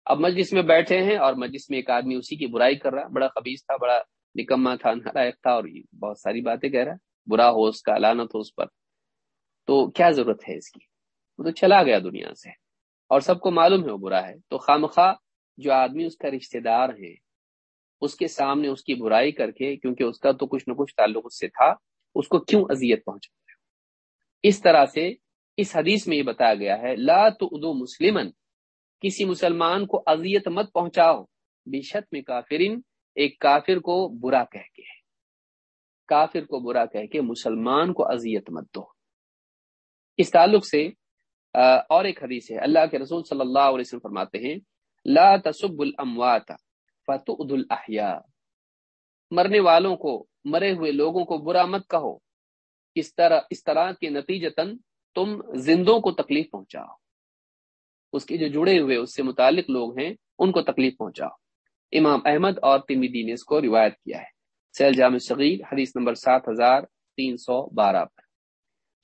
اب مجلس میں بیٹھے ہیں اور مجلس میں ایک آدمی اسی کی برائی کر رہا، بڑا خبیص تھا، بڑا نکما تھا، نالائق تھا اور بہت ساری باتیں کہہ رہا۔ برا ہو اس کا لانت ہو اس پر۔ تو کیا ضرورت ہے اس کی؟ وہ تو چلا گیا دنیا سے۔ اور سب کو معلوم ہے وہ برا ہے۔ تو خامخواہ جو آدمی اس کا رشتہ دار ہے، اس کے سامنے اس کی برائی کر کے، کیونکہ اس کا تو کچھ نہ کچھ تعلق اس سے تھا اس کو کیوں اذیت پہنچا اس طرح سے اس حدیث میں یہ بتایا گیا ہے، لا تو مسلمن کسی مسلمان کو اذیت مت پہنچاؤ۔ بشت میں کافرین ایک کافر کو برا کہہ کے کافر کو برا کہہ کے مسلمان کو اذیت مت دو۔ اس تعلق سے اور ایک حدیث ہے، اللہ کے رسول صلی اللہ علیہ وسلم فرماتے ہیں، لا تصب الاموات فتؤذ الاحیاء۔ مرنے والوں کو مرے ہوئے لوگوں کو برا مت کہو۔ اس طرح اس طرح کے نتیجتاً تم زندوں کو تکلیف پہنچاؤ۔ اس کے جو جڑے ہوئے اس سے متعلق لوگ ہیں، ان کو تکلیف پہنچاؤ۔ امام احمد اور تیمیدی نے اس کو روایت کیا ہے۔ سیل جامع صغیر حدیث نمبر سات ہزار تین سو بارہ پر۔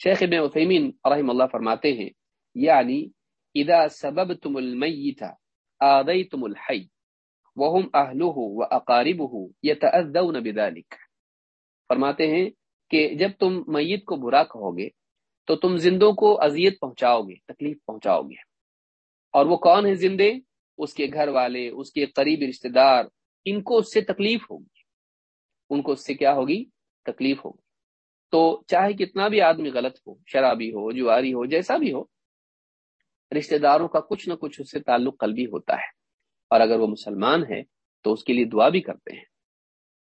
شیخ ابن عثیمین رحم اللہ فرماتے ہیں یعنی اذا سببتم المیت آدیتم الحی، وهم اہلوہ و اقاربہ یتأذون بذالک فرماتے ہیں کہ جب تم میت کو برا کہو گے تو تم زندوں کو اذیت پہنچاؤ گے، تکلیف پہنچاؤ گے۔ اور وہ کون ہیں زندے؟ اس کے گھر والے، اس کے قریبی رشتہ دار، ان کو اس سے تکلیف ہوگی۔ ان کو اس سے کیا ہوگی؟ تکلیف ہوگی۔ تو چاہے کتنا بھی آدمی غلط ہو، شرابی ہو، جواری ہو، جیسا بھی ہو، رشتہ داروں کا کچھ نہ کچھ اس سے تعلق قلبی ہوتا ہے۔ اور اگر وہ مسلمان ہے تو اس کے لیے دعا بھی کرتے ہیں۔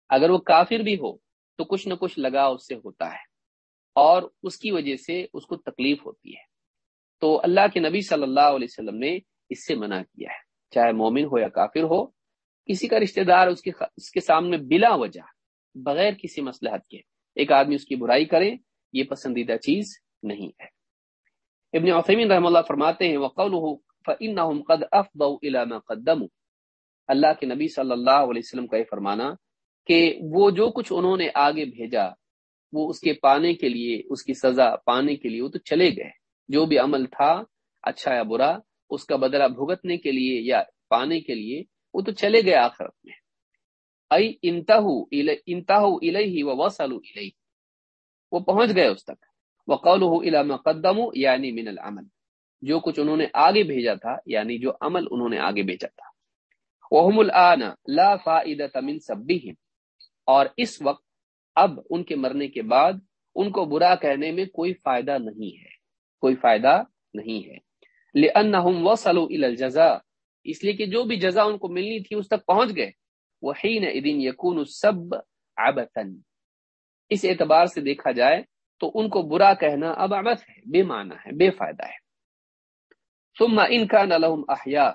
اگر وہ کافر بھی ہو تو کچھ نہ کچھ لگا اس سے ہوتا ہے اور اس کی وجہ سے اس کو تکلیف ہوتی ہے۔ تو اللہ کے نبی صلی اللہ علیہ وسلم نے اس سے منع کیا ہے، چاہے مومن ہو یا کافر ہو، کسی کا رشتہ دار اس کے اس کے سامنے بلا وجہ بغیر کسی مسلحت کے ایک آدمی اس کی برائی کرے، یہ پسندیدہ چیز نہیں ہے۔ ابن عثیمین رحم اللہ فرماتے ہیں، وقوله فانهم قد افضوا الى ما قدموا۔ اللہ کے نبی صلی اللہ علیہ وسلم کا یہ فرمانا کہ وہ جو کچھ انہوں نے آگے بھیجا، وہ اس کے پانے کے لیے، اس کی سزا پانے کے لیے وہ تو چلے گئے۔ جو بھی عمل تھا اچھا یا برا، اس کا بدلہ بھگتنے کے لیے یا پانے کے لیے، وہ تو چلے گئے آخرت میں۔ ائی انتہا و وسلو الہی وہ پہنچ گئے اس تک۔ وہ قول قدم یعنی من العمل۔ جو کچھ انہوں نے آگے بھیجا تھا یعنی جو عمل انہوں نے آگے بھیجا تھا۔ وہ لا فائدہ من سب اور اس وقت اب ان کے مرنے کے بعد ان کو برا کہنے میں کوئی فائدہ نہیں ہے۔ کوئی فائدہ نہیں ہے۔ الجزا اس لیے کہ جو بھی جزا ان کو ملنی تھی اس تک پہنچ گئے۔ وہ سب اس اعتبار سے دیکھا جائے تو ان کو برا کہنا اب ابت ہے، بے معنی ہے، بے فائدہ ہے۔ ثم ان كان لهم احياء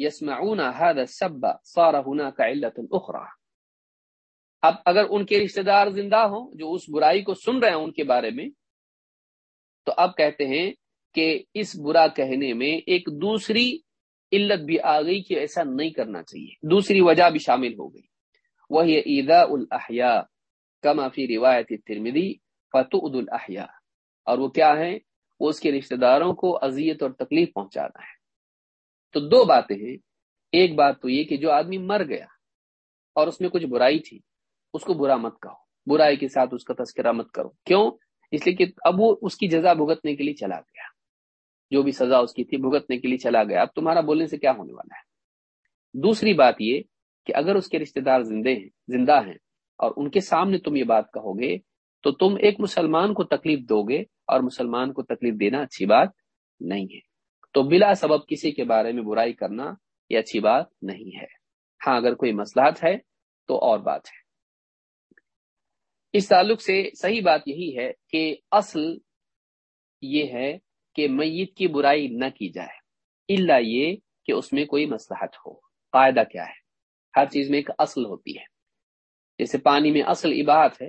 يسمعون هذا السب، صار هناك علة اخرى اب اگر ان کے رشتہ دار زندہ ہوں جو اس برائی کو سن رہے ہیں ان کے بارے میں، تو اب کہتے ہیں کہ اس برا کہنے میں ایک دوسری علت بھی آ گئی کہ ایسا نہیں کرنا چاہیے۔ دوسری وجہ بھی شامل ہو گئی۔ وہ عیدا الحیا کما فی روایت ترمدی فتح الحیا اور وہ کیا ہے وہ اس کے رشتہ داروں کو اذیت اور تکلیف پہنچانا ہے۔ تو دو باتیں ہیں۔ ایک بات تو یہ کہ جو آدمی مر گیا اور اس میں کچھ برائی تھی اس کو برا مت کہو۔ برائی کے ساتھ اس کا تذکرہ مت کرو۔ کیوں؟ اس لیے کہ اب وہ اس کی جزا بھگتنے کے لیے چلا گیا۔ جو بھی سزا اس کی تھی بھگتنے کے لیے چلا گیا۔ اب تمہارا بولنے سے کیا ہونے والا ہے؟ دوسری بات یہ کہ اگر اس کے رشتہ دار زندے ہیں، زندہ ہیں اور ان کے سامنے تم یہ بات کہو گے، تو تم ایک مسلمان کو تکلیف دو گے اور مسلمان کو تکلیف دینا اچھی بات نہیں ہے۔ تو بلا سبب کسی کے بارے میں برائی کرنا یہ اچھی بات نہیں ہے۔ ہاں اگر کوئی مسلحت ہے تو اور بات ہے۔ اس تعلق سے صحیح بات یہی ہے کہ اصل یہ ہے کہ میت کی برائی نہ کی جائے اللہ یہ کہ اس میں کوئی مسلحت ہو۔ قاعدہ کیا ہے؟ ہر چیز میں ایک اصل ہوتی ہے۔ جیسے پانی میں اصل عباہت ہے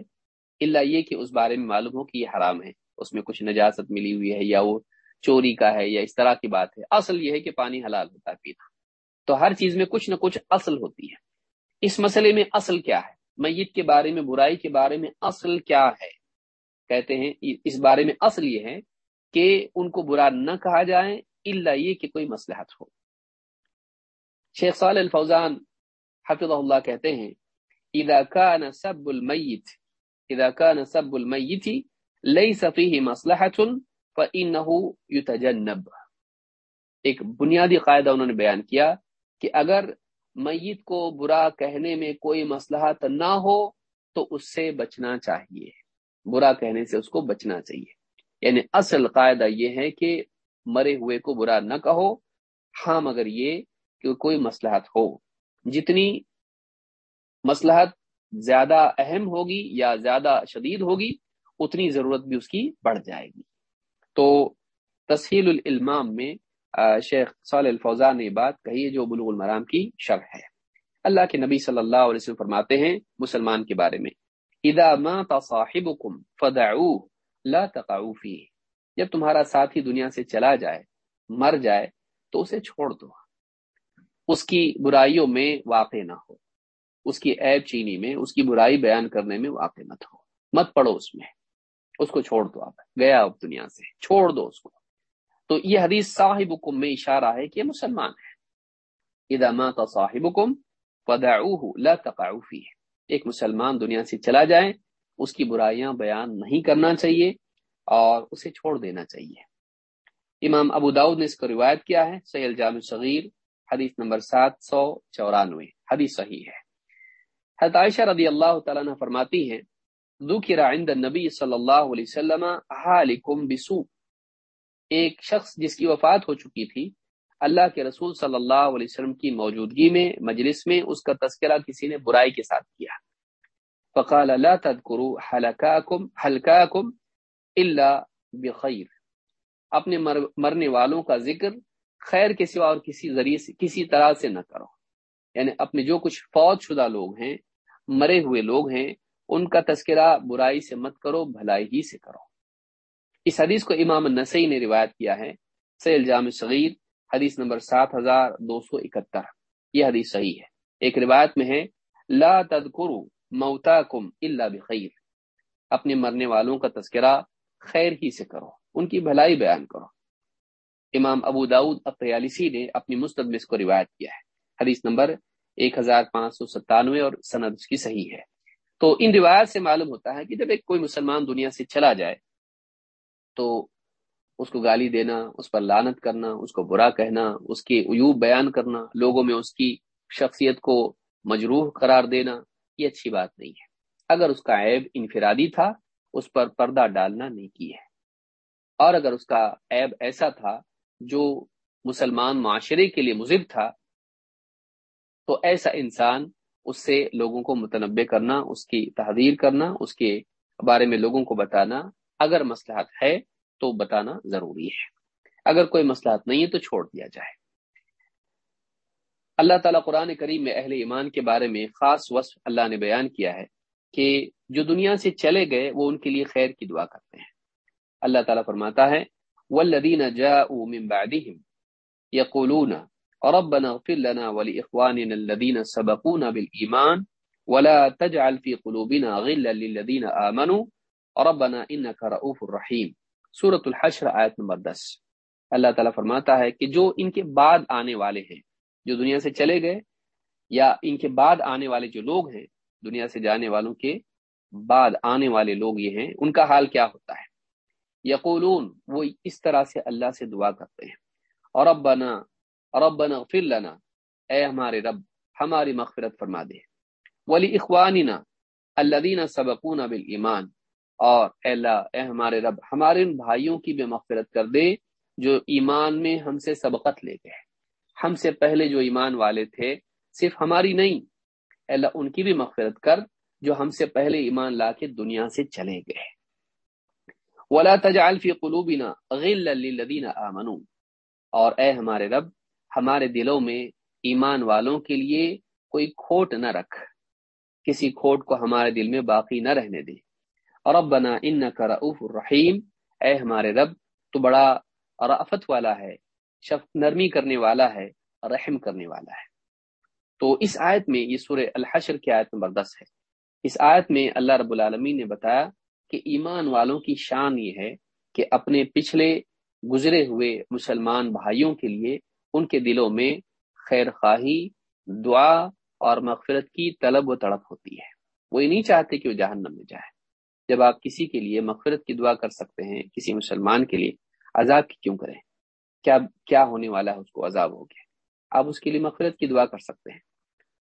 اللہ یہ کہ اس بارے میں معلوم ہو کہ یہ حرام ہے۔ اس میں کچھ نجاست ملی ہوئی ہے یا وہ چوری کا ہے یا اس طرح کی بات ہے۔ اصل یہ ہے کہ پانی حلال ہوتا ہے پینا۔ تو ہر چیز میں کچھ نہ کچھ اصل ہوتی ہے۔ اس مسئلے میں اصل کیا ہے؟ میت کے بارے میں، برائی کے بارے میں اصل کیا ہے؟ کہتے ہیں، اس بارے میں اصل یہ ہے کہ ان کو برا نہ کہا جائے اللہ یہ کہ کوئی مسلحت ہو۔ شیخ صالح الفوزان حفظ اللہ کہتے ہیں، اذا كان سب المیت، اذا كان سب المیت ليس فيه مصلحه فانه يتجنب ایک بنیادی قاعدہ انہوں نے بیان کیا کہ اگر میت کو برا کہنے میں کوئی مسلحت نہ ہو تو اس سے بچنا چاہیے۔ برا کہنے سے اس کو بچنا چاہیے۔ یعنی اصل قاعدہ یہ ہے کہ مرے ہوئے کو برا نہ کہو۔ ہاں مگر یہ کہ کوئی مسلحت ہو۔ جتنی مسلحت زیادہ اہم ہوگی یا زیادہ شدید ہوگی، اتنی ضرورت بھی اس کی بڑھ جائے گی۔ تو تسہیل العلمام میں شیخ صالح الفوزان نے بات کہی ہے جو بلوغ المرام کی شرح ہے۔ اللہ کے نبی صلی اللہ علیہ وسلم فرماتے ہیں مسلمان کے بارے میں، اذا مات صاحبكم فدعوه لا تقعوا فيه جب تمہارا ساتھی دنیا سے چلا جائے، مر جائے، تو اسے چھوڑ دو۔ اس کی برائیوں میں واقع نہ ہو۔ اس کی عیب چینی میں، اس کی برائی بیان کرنے میں واقع مت ہو۔ مت پڑو اس میں۔ اس کو چھوڑ دو آپ۔ گیا اب دنیا سے۔ چھوڑ دو اس کو۔ تو یہ حدیث صاحب حکم میں اشارہ ہے کہ یہ مسلمان ہے۔ اذا مات صاحبكم لا تقعوا فيه ایک مسلمان دنیا سے چلا جائے، اس کی برائیاں بیان نہیں کرنا چاہیے اور اسے چھوڑ دینا چاہیے۔ امام ابو داود نے اس کو روایت کیا ہے سیل جامع صغیر حدیث نمبر سات سو چورانوے۔ حدیث صحیح ہے۔ حضرت عائشہ رضی اللہ تعالیٰ نے فرماتی ہیں، ذکر عند النبی صلی اللہ علیہ وسلم حالکم ایک شخص جس کی وفات ہو چکی تھی، اللہ کے رسول صلی اللہ علیہ وسلم کی موجودگی میں، مجلس میں اس کا تذکرہ کسی نے برائی کے ساتھ کیا۔ فقال، لا تذکروا حلقاکم حلقاکم الا بخیر۔ اپنے مر، مرنے والوں کا ذکر خیر کے سوا اور کسی ذریعے سے، کسی طرح سے نہ کرو۔ یعنی اپنے جو کچھ فوج شدہ لوگ ہیں، مرے ہوئے لوگ ہیں، ان کا تذکرہ برائی سے مت کرو، بھلائی ہی سے کرو۔ اس حدیث کو امام نسائی نے روایت کیا ہے، سیل جامع صغیر، حدیث نمبر سات ہزار دو سو اکہتر۔ یہ حدیث صحیح ہے۔ ایک روایت میں ہے، لا تذکروا موتاکم الا بخیر۔ اپنے مرنے والوں کا تذکرہ خیر ہی سے کرو، ان کی بھلائی بیان کرو۔ امام ابو داود اطیالسی نے اپنی مستد میں اس کو روایت کیا ہے۔ حدیث نمبر ایک ہزار پانچ سو ستانوے اور سند اس کی صحیح ہے۔ تو ان روایت سے معلوم ہوتا ہے کہ جب ایک کوئی مسلمان دنیا سے چلا جائے تو اس کو گالی دینا، اس پر لانت کرنا، اس کو برا کہنا، اس کے عیوب بیان کرنا، لوگوں میں اس کی شخصیت کو مجروح قرار دینا، یہ اچھی بات نہیں ہے۔ اگر اس کا عیب انفرادی تھا، اس پر پردہ ڈالنا نہیں کی ہے۔ اور اگر اس کا عیب ایسا تھا جو مسلمان معاشرے کے لیے مضر تھا، تو ایسا انسان اس سے لوگوں کو متنوع کرنا، اس کی تحریر کرنا، اس کے بارے میں لوگوں کو بتانا اگر مسلحت ہے تو بتانا ضروری ہے۔ اگر کوئی مسلحت نہیں ہے تو چھوڑ دیا جائے۔ اللہ تعالیٰ قرآن کریم میں اہل ایمان کے بارے میں خاص وصف اللہ نے بیان کیا ہے کہ جو دنیا سے چلے گئے وہ ان کے لیے خیر کی دعا کرتے ہیں۔ اللہ تعالیٰ فرماتا ہے والذین جاءوا من بعدهم يقولون ربنا اغفر لنا ولإخواننا الذين سبقونا بالإيمان ولا تجعل في قلوبنا غلا للذين آمنوا ربنا إنك رؤوف الرحيم سورة الحشر آیت نمبر دس۔ اللہ تعالیٰ فرماتا ہے کہ جو ان کے بعد آنے والے ہیں، جو دنیا سے چلے گئے یا ان کے بعد آنے والے جو لوگ ہیں، دنیا سے جانے والوں کے بعد آنے والے لوگ یہ ہیں، ان کا حال کیا ہوتا ہے؟ یقولون، وہ اس طرح سے اللہ سے دعا کرتے ہیں۔ اور ربنا ربنا اغفر لنا۔ اے ہمارے رب، ہماری مغفرت فرما دے۔ ولی اخواننا الذین سبقونا بالایمان۔ اور اے اللہ، اے ہمارے رب، ہمارے ان بھائیوں کی بھی مغفرت کر دے جو ایمان میں ہم سے سبقت لے گئے ہم سے پہلے جو ایمان والے تھے، صرف ہماری نہیں، اے اللہ، ان کی بھی مغفرت کر جو ہم سے پہلے ایمان لا کے دنیا سے چلے گئے۔ ولا تجعل في قلوبنا غلا للذين اور اے ہمارے رب، ہمارے دلوں میں ایمان والوں کے لیے کوئی کھوٹ نہ رکھ۔ کسی کھوٹ کو ہمارے دل میں باقی نہ رہنے دے۔ اور اب بنا ان الرحیم۔ اے ہمارے رب، تو بڑا رافت والا ہے شف نرمی کرنے والا ہے، رحم کرنے والا ہے۔ تو اس آیت میں یہ سورہ الحشر کی آیت نمبر دس ہے۔ اس آیت میں اللہ رب العالمین نے بتایا کہ ایمان والوں کی شان یہ ہے کہ اپنے پچھلے گزرے ہوئے مسلمان بھائیوں کے لیے ان کے دلوں میں خیر خواہی، دعا اور مغفرت کی طلب و تڑپ ہوتی ہے۔ وہ یہ نہیں چاہتے کہ وہ جہنم میں جائے جب آپ کسی کے لیے مغفرت کی دعا کر سکتے ہیں، کسی مسلمان کے لیے، عذاب کی کیوں کریں؟ کیا کیا ہونے والا ہے اس کو عذاب ہو گیا؟ آپ اس کے لیے مغفرت کی دعا کر سکتے ہیں۔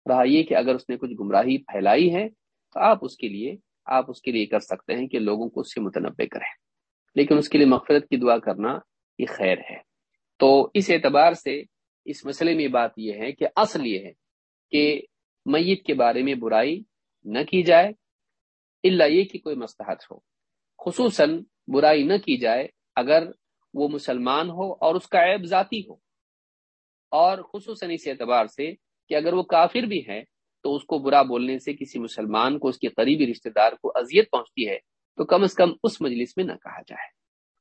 رہا یہ کہ اگر اس نے کچھ گمراہی پھیلائی ہے، تو آپ اس کے لیے، آپ اس کے لیے کر سکتے ہیں کہ لوگوں کو اس سے متنوع کریں۔ لیکن اس کے لیے مغفرت کی دعا کرنا یہ خیر ہے۔ تو اس اعتبار سے اس مسئلے میں بات یہ ہے کہ اصل یہ ہے کہ میت کے بارے میں برائی نہ کی جائے اللہ یہ کہ کوئی مستحط ہو۔ خصوصاً برائی نہ کی جائے اگر وہ مسلمان ہو اور اس کا عیب ذاتی ہو۔ اور خصوصاً اس اعتبار سے کہ اگر وہ کافر بھی ہے تو اس کو برا بولنے سے کسی مسلمان کو اس کے قریبی رشتہ دار کو اذیت پہنچتی ہے تو کم از کم اس مجلس میں نہ کہا جائے۔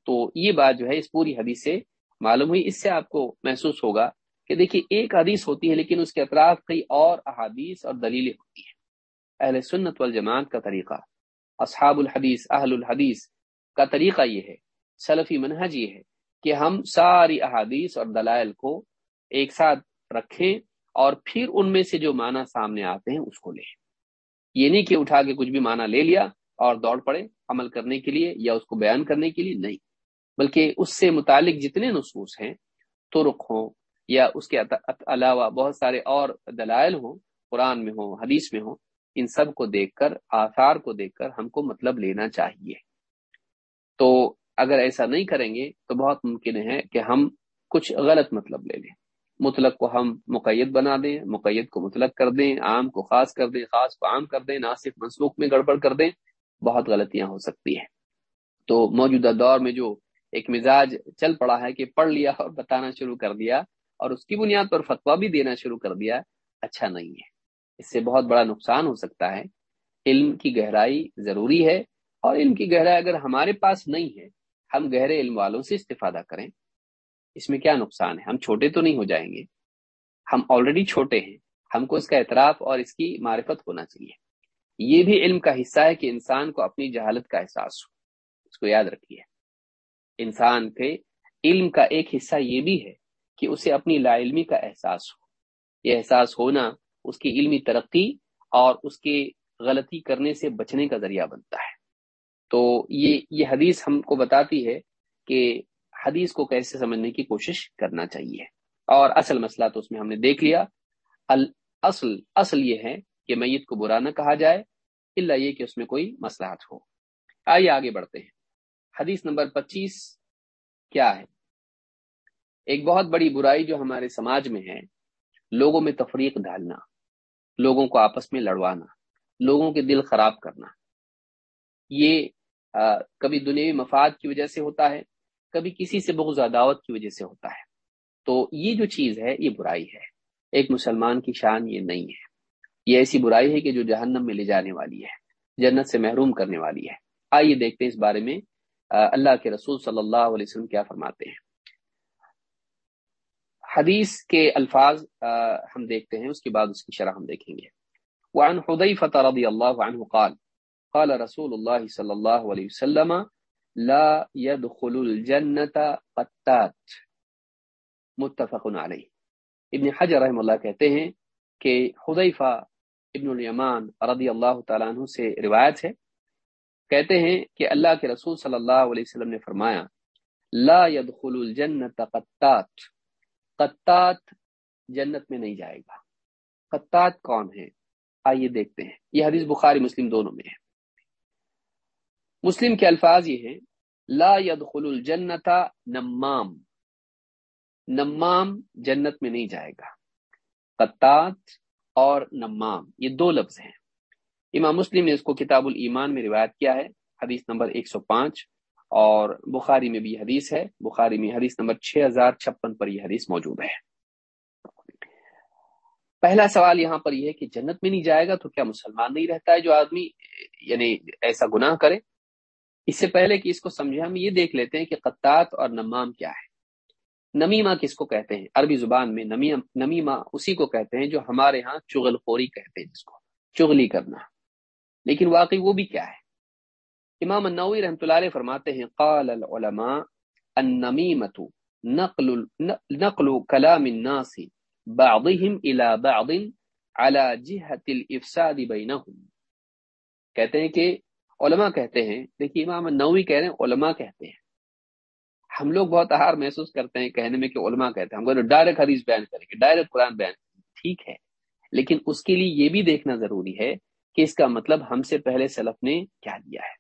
تو یہ بات جو ہے اس پوری حدیث سے معلوم ہوئی۔ اس سے آپ کو محسوس ہوگا کہ دیکھیے ایک حدیث ہوتی ہے لیکن اس کے اطراف کئی اور احادیث اور دلیلیں ہوتی ہیں۔ اہل سنت والجماعت کا طریقہ۔ اصحاب الحدیث، اہل الحدیث کا طریقہ یہ ہے، سلفی منہج یہ ہے کہ ہم ساری احادیث اور دلائل کو ایک ساتھ رکھیں اور پھر ان میں سے جو معنی سامنے آتے ہیں اس کو لیں۔ یہ نہیں کہ اٹھا کے کچھ بھی معنی لے لیا اور دوڑ پڑے عمل کرنے کے لیے یا اس کو بیان کرنے کے لیے، نہیں۔ بلکہ اس سے متعلق جتنے نصوص ہیں ترک ہوں یا اس کے علاوہ بہت سارے اور دلائل ہوں، قرآن میں ہوں، حدیث میں ہوں ان سب کو دیکھ کر، آثار کو دیکھ کر ہم کو مطلب لینا چاہیے۔ تو اگر ایسا نہیں کریں گے تو بہت ممکن ہے کہ ہم کچھ غلط مطلب لے لیں۔ مطلق کو ہم مقید بنا دیں، مقید کو مطلق کر دیں، عام کو خاص کر دیں، خاص کو عام کر دیں ناصف منسوخ میں گڑبڑ کر دیں، بہت غلطیاں ہو سکتی ہیں۔ تو موجودہ دور میں جو ایک مزاج چل پڑا ہے کہ پڑھ لیا اور بتانا شروع کر دیا اور اس کی بنیاد پر فتویٰ بھی دینا شروع کر دیا اچھا نہیں ہے۔ اس سے بہت بڑا نقصان ہو سکتا ہے۔ علم کی گہرائی ضروری ہے اور علم کی گہرائی اگر ہمارے پاس نہیں ہے، ہم گہرے علم والوں سے استفادہ کریں۔ اس میں کیا نقصان ہے؟ ہم چھوٹے تو نہیں ہو جائیں گے۔ ہم آلریڈی چھوٹے ہیں۔ ہم کو اس کا اعتراف اور اس کی معرفت ہونا چاہیے۔ یہ بھی علم کا حصہ ہے کہ انسان کو اپنی جہالت کا احساس ہو۔ اس کو یاد رکھیے۔ انسان کے علم کا ایک حصہ یہ بھی ہے کہ اسے اپنی لا علمی کا احساس ہو۔ یہ احساس ہونا اس کی علمی ترقی اور اس کے غلطی کرنے سے بچنے کا ذریعہ بنتا ہے۔ تو یہ یہ حدیث ہم کو بتاتی ہے کہ حدیث کو کیسے سمجھنے کی کوشش کرنا چاہیے۔ اور اصل مسئلہ تو اس میں ہم نے دیکھ لیا۔ اصل اصل یہ ہے کہ میت کو برا نہ کہا جائے اللہ یہ کہ اس میں کوئی مسلحت ہو۔ آئیے آگے بڑھتے ہیں۔ حدیث نمبر پچیس کیا ہے؟ ایک بہت بڑی برائی جو ہمارے سماج میں ہے، لوگوں میں تفریق ڈالنا۔ لوگوں کو آپس میں لڑوانا لوگوں کے دل خراب کرنا۔ یہ آ, کبھی دنیوی مفاد کی وجہ سے ہوتا ہے کبھی کسی سے بہت عداوت کی وجہ سے ہوتا ہے۔ تو یہ جو چیز ہے یہ برائی ہے۔ ایک مسلمان کی شان یہ نہیں ہے۔ یہ ایسی برائی ہے کہ جو جہنم میں لے جانے والی ہے جنت سے محروم کرنے والی ہے۔ آئیے دیکھتے ہیں اس بارے میں اللہ کے رسول صلی اللہ علیہ وسلم کیا فرماتے ہیں۔ حدیث کے الفاظ ہم دیکھتے ہیں، اس کے بعد اس کی شرح ہم دیکھیں گے۔ وعن حذیفة رضی اللہ عنہ قال قال رسول اللہ صلی اللہ علیہ وسلم، لا يدخل الجنة قتات. متفق علیہ۔ ابن حجر رحم اللہ کہتے ہیں کہ حذیفہ ابن الیمان رضی اللہ تعالیٰ عنہ سے روایت ہے۔ کہتے ہیں کہ اللہ کے رسول صلی اللہ علیہ وسلم نے فرمایا، لا يدخل الجنت قطات قطات جنت میں نہیں جائے گا۔ قطات کون ہے آئیے دیکھتے ہیں۔ یہ حدیث بخاری، مسلم دونوں میں ہے۔ مسلم کے الفاظ یہ ہیں، لا يدخل الجنت نمام۔ نمام جنت میں نہیں جائے گا۔ قطات اور نمام، یہ دو لفظ ہیں۔ امام مسلم نے اس کو کتاب الایمان میں روایت کیا ہے، حدیث نمبر 105 اور بخاری میں بھی حدیث ہے۔ بخاری میں حدیث نمبر 6056 پر یہ حدیث موجود ہے۔ پہلا سوال یہاں پر یہ ہے کہ جنت میں نہیں جائے گا تو کیا مسلمان نہیں رہتا ہے جو آدمی یعنی ایسا گناہ کرے؟ اس سے پہلے کہ اس کو سمجھے ہم یہ دیکھ لیتے ہیں کہ قطعات اور نمام کیا ہے۔ نمیمہ کس کو کہتے ہیں؟ عربی زبان میں نمیمہ اسی کو کہتے ہیں جو ہمارے ہاں چغل خوری کہتے ہیں جس کو، چغلی کرنا۔ لیکن واقعی وہ بھی کیا ہے؟ امام النوی رحمۃ اللہ علیہ فرماتے ہیں، قال العلماء النمیمت نقل نقل کلام الناس بعضهم الى بعض على جهة الافساد بينهم کہتے ہیں کہ علماء کہتے ہیں، دیکھیے امام النوی کہہ رہے ہیں، علماء کہتے ہیں۔ ہم لوگ بہت آہار محسوس کرتے ہیں کہنے میں کہ علماء کہتے ہیں، ہم کو ڈائریکٹ حدیث بیان کریں گے ڈائریکٹ قرآن بیان ٹھیک ہے۔ لیکن اس کے لیے یہ بھی دیکھنا ضروری ہے کہ اس کا مطلب ہم سے پہلے سلف نے کیا دیا ہے۔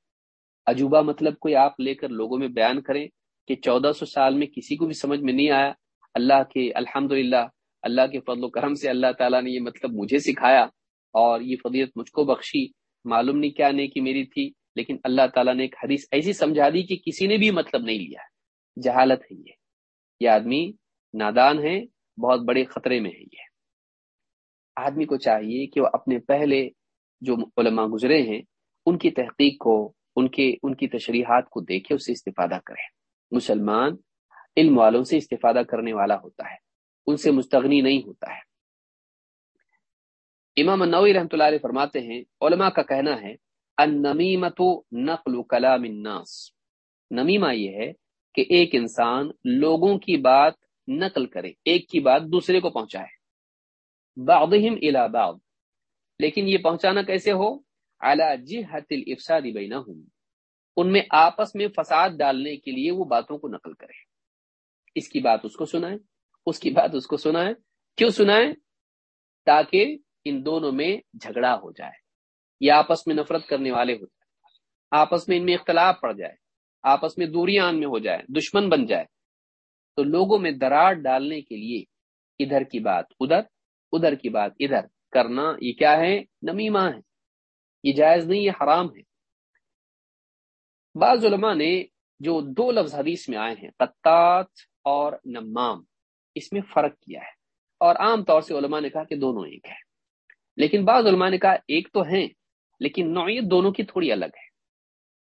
عجوبہ مطلب کوئی آپ لے کر لوگوں میں بیان کریں کہ چودہ سو سال میں کسی کو بھی سمجھ میں نہیں آیا، اللہ کے الحمد اللہ کے فضل و کرم سے اللہ تعالیٰ نے یہ مطلب مجھے سکھایا اور یہ فضیت مجھ کو بخشی۔ معلوم نہیں کیا نہیں کہ میری تھی، لیکن اللہ تعالیٰ نے ایک حدیث ایسی سمجھا دی کہ کسی نے بھی مطلب نہیں لیا۔ جہالت ہے یہ۔ یہ آدمی نادان ہے، بہت بڑے خطرے میں ہے یہ۔ آدمی کو چاہیے کہ وہ اپنے پہلے جو علماء گزرے ہیں، ان کی تحقیق کو ان کے، ان کی تشریحات کو دیکھے، اس سے استفادہ کرے مسلمان علم والوں سے استفادہ کرنے والا ہوتا ہے۔ ان سے مستغنی نہیں ہوتا ہے۔ امام النوی رحمۃ اللہ علیہ فرماتے ہیں، علماء کا کہنا ہے النمیمت نقل کلام الناس۔ نمیمہ یہ ہے کہ ایک انسان لوگوں کی بات نقل کرے، ایک کی بات دوسرے کو پہنچائے۔ بعضهم الى بعض۔ لیکن یہ پہنچانا کیسے ہو؟ اعلی جہت الافساد بینہم۔ ان میں آپس میں فساد ڈالنے کے لیے وہ باتوں کو نقل کرے اس کی بات اس کو سنائے اس کی بات اس کو سنائے کیوں سنائے تاکہ ان دونوں میں جھگڑا ہو جائے۔ یہ آپس میں نفرت کرنے والے ہو جائے آپس میں ان میں اختلاف پڑ جائے۔ آپس میں دوریاں میں ہو جائے دشمن بن جائے۔ تو لوگوں میں درار ڈالنے کے لیے ادھر کی بات ادھر ادھر کی بات ادھر۔ کرنا یہ کیا ہے؟ نمیمہ ہے۔ یہ جائز نہیں، یہ حرام ہے۔ بعض علماء نے جو دو لفظ حدیث میں آئے ہیں، قطات اور نمام، اس میں فرق کیا ہے۔ اور عام طور سے علماء نے کہا کہ دونوں ایک ہے لیکن بعض علماء نے کہا ایک تو ہیں، لیکن نوعیت دونوں کی تھوڑی الگ ہے۔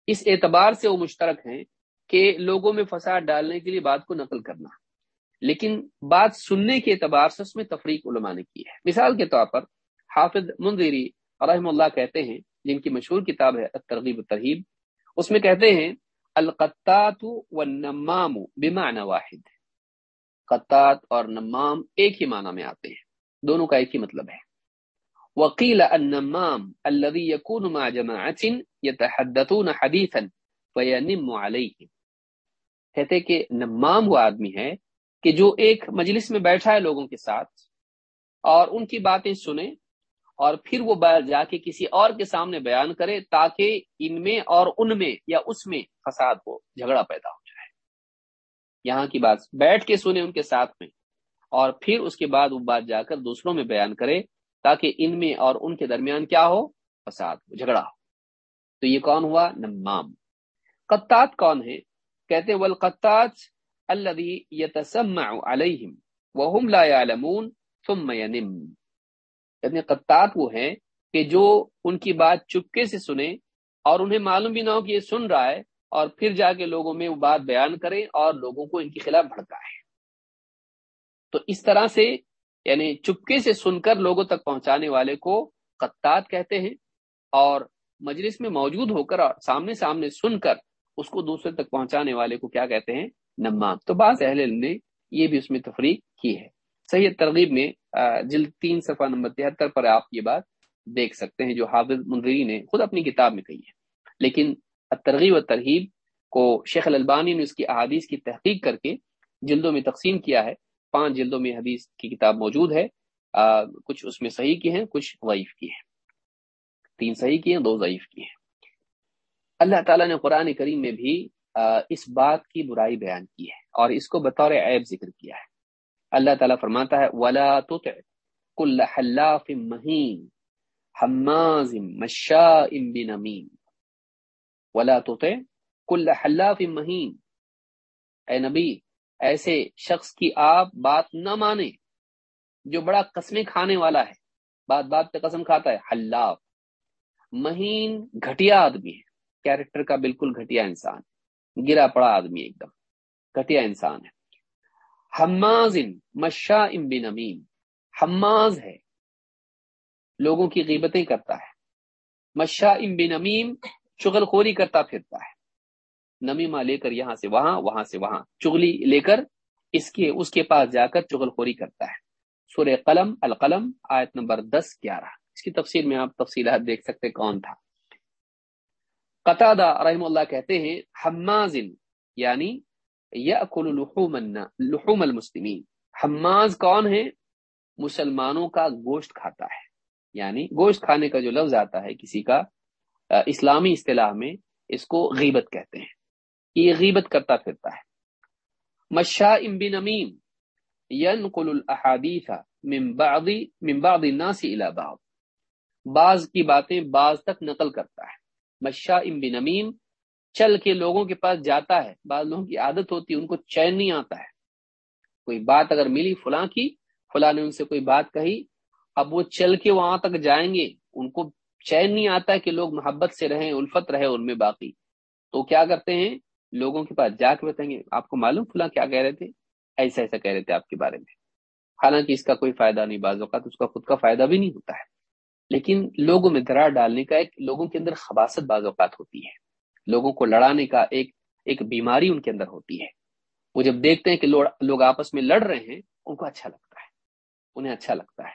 اس اعتبار سے وہ مشترک ہیں کہ لوگوں میں فساد ڈالنے کے لیے بات کو نقل کرنا۔ لیکن بات سننے کے اعتبار سے اس میں تفریق علماء نے کی ہے۔ مثال کے طور پر حافظ منظری رحم اللہ کہتے ہیں جن کی مشہور کتاب ہے ترغیب ترہیب اس میں کہتے ہیں، القطات و نمام بمعنی واحد۔ قطات اور نمام ایک ہی معنی میں آتے ہیں، دونوں کا ایک ہی مطلب ہے۔ وقیل النمام الذي يكون مع جماعت يتحدثون حديثا فينم عليه کہتے کہ نمام وہ آدمی ہے کہ جو ایک مجلس میں بیٹھا ہے لوگوں کے ساتھ اور ان کی باتیں سنے اور پھر وہ جا کے کسی اور کے سامنے بیان کرے تاکہ ان میں اور ان میں یا اس میں فساد ہو، جھگڑا پیدا ہو جائے۔ یہاں کی بات، بیٹھ کے سنے ان کے ساتھ میں۔ اور پھر اس کے بعد وہ بات جا کر دوسروں میں بیان کرے تاکہ ان میں اور ان کے درمیان کیا ہو؟ فساد ہو، جھگڑا ہو۔ تو یہ کون ہوا؟ نمام۔ قطات کون ہے کہتے ہیں والقطات الذي يتسمع عليهم وهم لا يعلمون ثم ينم یعنی قطات وہ ہیں کہ جو ان کی بات چپکے سے سنے اور انہیں معلوم بھی نہ ہو کہ یہ سن رہا ہے اور پھر جا کے لوگوں میں وہ بات بیان کرے اور لوگوں کو ان کے خلاف بھڑکائے تو اس طرح سے یعنی چپکے سے سن کر لوگوں تک پہنچانے والے کو قطات کہتے ہیں اور مجلس میں موجود ہو کر اور سامنے سامنے سن کر اس کو دوسرے تک پہنچانے والے کو کیا کہتے ہیں؟ نمام تو بعض اہل علم نے یہ بھی اس میں تفریق کی ہے۔ صحیح ترغیب میں جلد تین صفحہ نمبر تہتر پر آپ یہ بات دیکھ سکتے ہیں جو حافظ منظری نے خود اپنی کتاب میں کہی ہے۔ لیکن ترغیب و ترغیب کو شیخ البانی نے اس کی احادیث کی تحقیق کر کے جلدوں میں تقسیم کیا ہے۔ پانچ جلدوں میں حدیث کی کتاب موجود ہے۔ آ, کچھ اس میں صحیح کی ہیں کچھ ضعیف کی ہیں۔ تین صحیح کی ہیں دو ضعیف کی ہیں۔ اللہ تعالیٰ نے قرآن کریم میں بھی آ, اس بات کی برائی بیان کی ہے اور اس کو بطور عیب ذکر کیا ہے۔ اللہ تعالیٰ فرماتا ہے، ولا کل حلاف مہین حماز مشاء بنمیم ولا تطع کل حلاف مہین اے نبی، ایسے شخص کی آپ بات نہ مانے جو بڑا قسمیں کھانے والا ہے۔ بات بات پہ قسم کھاتا ہے، حلاف۔ مہین، گھٹیا آدمی ہے۔ کیریکٹر کا بالکل گھٹیا انسان گرا پڑا آدمی ایک دم۔ گھٹیا انسان ہے۔ حماز مشا بن امین حماز ہے، لوگوں کی غیبتیں کرتا ہے۔ مشا بن امیم چغل خوری کرتا پھرتا ہے۔ نمیما لے کر یہاں سے وہاں وہاں سے وہاں، چغلی لے کر اس کے اس کے پاس جا کر چغل خوری کرتا ہے۔ سورہ قلم، القلم، آیت نمبر دس، گیارہ۔ اس کی تفصیل میں آپ تفصیلات دیکھ سکتے کون تھا۔ قطع رحم اللہ کہتے ہیں، حمازن یعنی لحوم لحوم المسلمین۔ حماز کون ہے؟ مسلمانوں کا گوشت کھاتا ہے۔ یعنی گوشت کھانے کا جو لفظ آتا ہے کسی کا اسلامی اصطلاح میں اس کو غیبت کہتے ہیں۔ یہ غیبت کرتا پھرتا ہے۔ مشا ام بن امیم ينقل الاحاديث من بعض من بعض الناس الى بعض۔ بعض کی باتیں بعض تک نقل کرتا ہے۔ مشا ام بن امیم چل کے لوگوں کے پاس جاتا ہے، بعض لوگوں کی عادت ہوتی ہے، ان کو چین نہیں آتا ہے۔ کوئی بات اگر ملی فلاں کی، فلاں نے ان سے کوئی بات کہی، اب وہ چل کے وہاں تک جائیں گے۔ ان کو چین نہیں آتا ہے کہ لوگ محبت سے رہیں، الفت رہے ان میں باقی۔ تو کیا کرتے ہیں؟ لوگوں کے پاس جا کے بتائیں گے، آپ کو معلوم فلاں کیا کہہ رہے تھے؟ ایسا ایسا کہہ رہے تھے آپ کے بارے میں۔ حالانکہ اس کا کوئی فائدہ نہیں، بعض اوقات اس کا خود کا فائدہ بھی نہیں ہوتا ہے۔ لیکن لوگوں میں درار ڈالنے کا ایک لوگوں کے اندر خباصت بعض اوقات ہوتی ہے۔ لوگوں کو لڑانے کا ایک ایک بیماری ان کے اندر ہوتی ہے۔ وہ جب دیکھتے ہیں کہ لوگ آپس میں لڑ رہے ہیں، ان کو اچھا لگتا ہے۔ انہیں اچھا لگتا ہے۔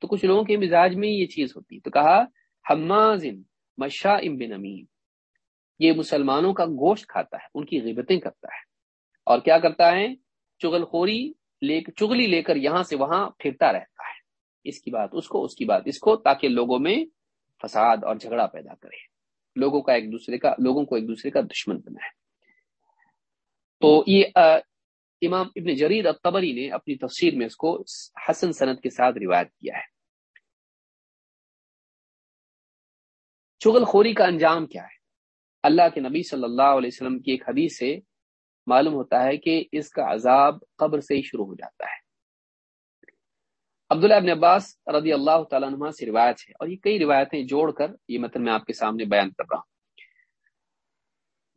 تو کچھ لوگوں کے مزاج میں یہ چیز ہوتی ہے۔ تو کہا، حمازن مشا بن امین یہ مسلمانوں کا گوشت کھاتا ہے، ان کی غیبتیں کرتا ہے۔ اور کیا کرتا ہے؟ چغل خوری لے چگلی لے کر یہاں سے وہاں پھرتا رہتا ہے۔ اس کی بات اس کو، اس کی بات اس کو، تاکہ لوگوں میں فساد اور جھگڑا پیدا کرے۔ لوگوں کا ایک دوسرے کا لوگوں کو ایک دوسرے کا دشمن بنا ہے۔ تو یہ امام ابن جرید الطبری نے اپنی تفسیر میں اس کو حسن صنعت کے ساتھ روایت کیا ہے۔ چغل خوری کا انجام کیا ہے؟ اللہ کے نبی صلی اللہ علیہ وسلم کی ایک حدیث سے معلوم ہوتا ہے کہ اس کا عذاب قبر سے ہی شروع ہو جاتا ہے۔ عبداللہ ابن عباس رضی اللہ تعالیٰ عنہ سے روایت ہے اور یہ کئی روایتیں جوڑ کر یہ مطلب میں آپ کے سامنے بیان کر رہا ہوں۔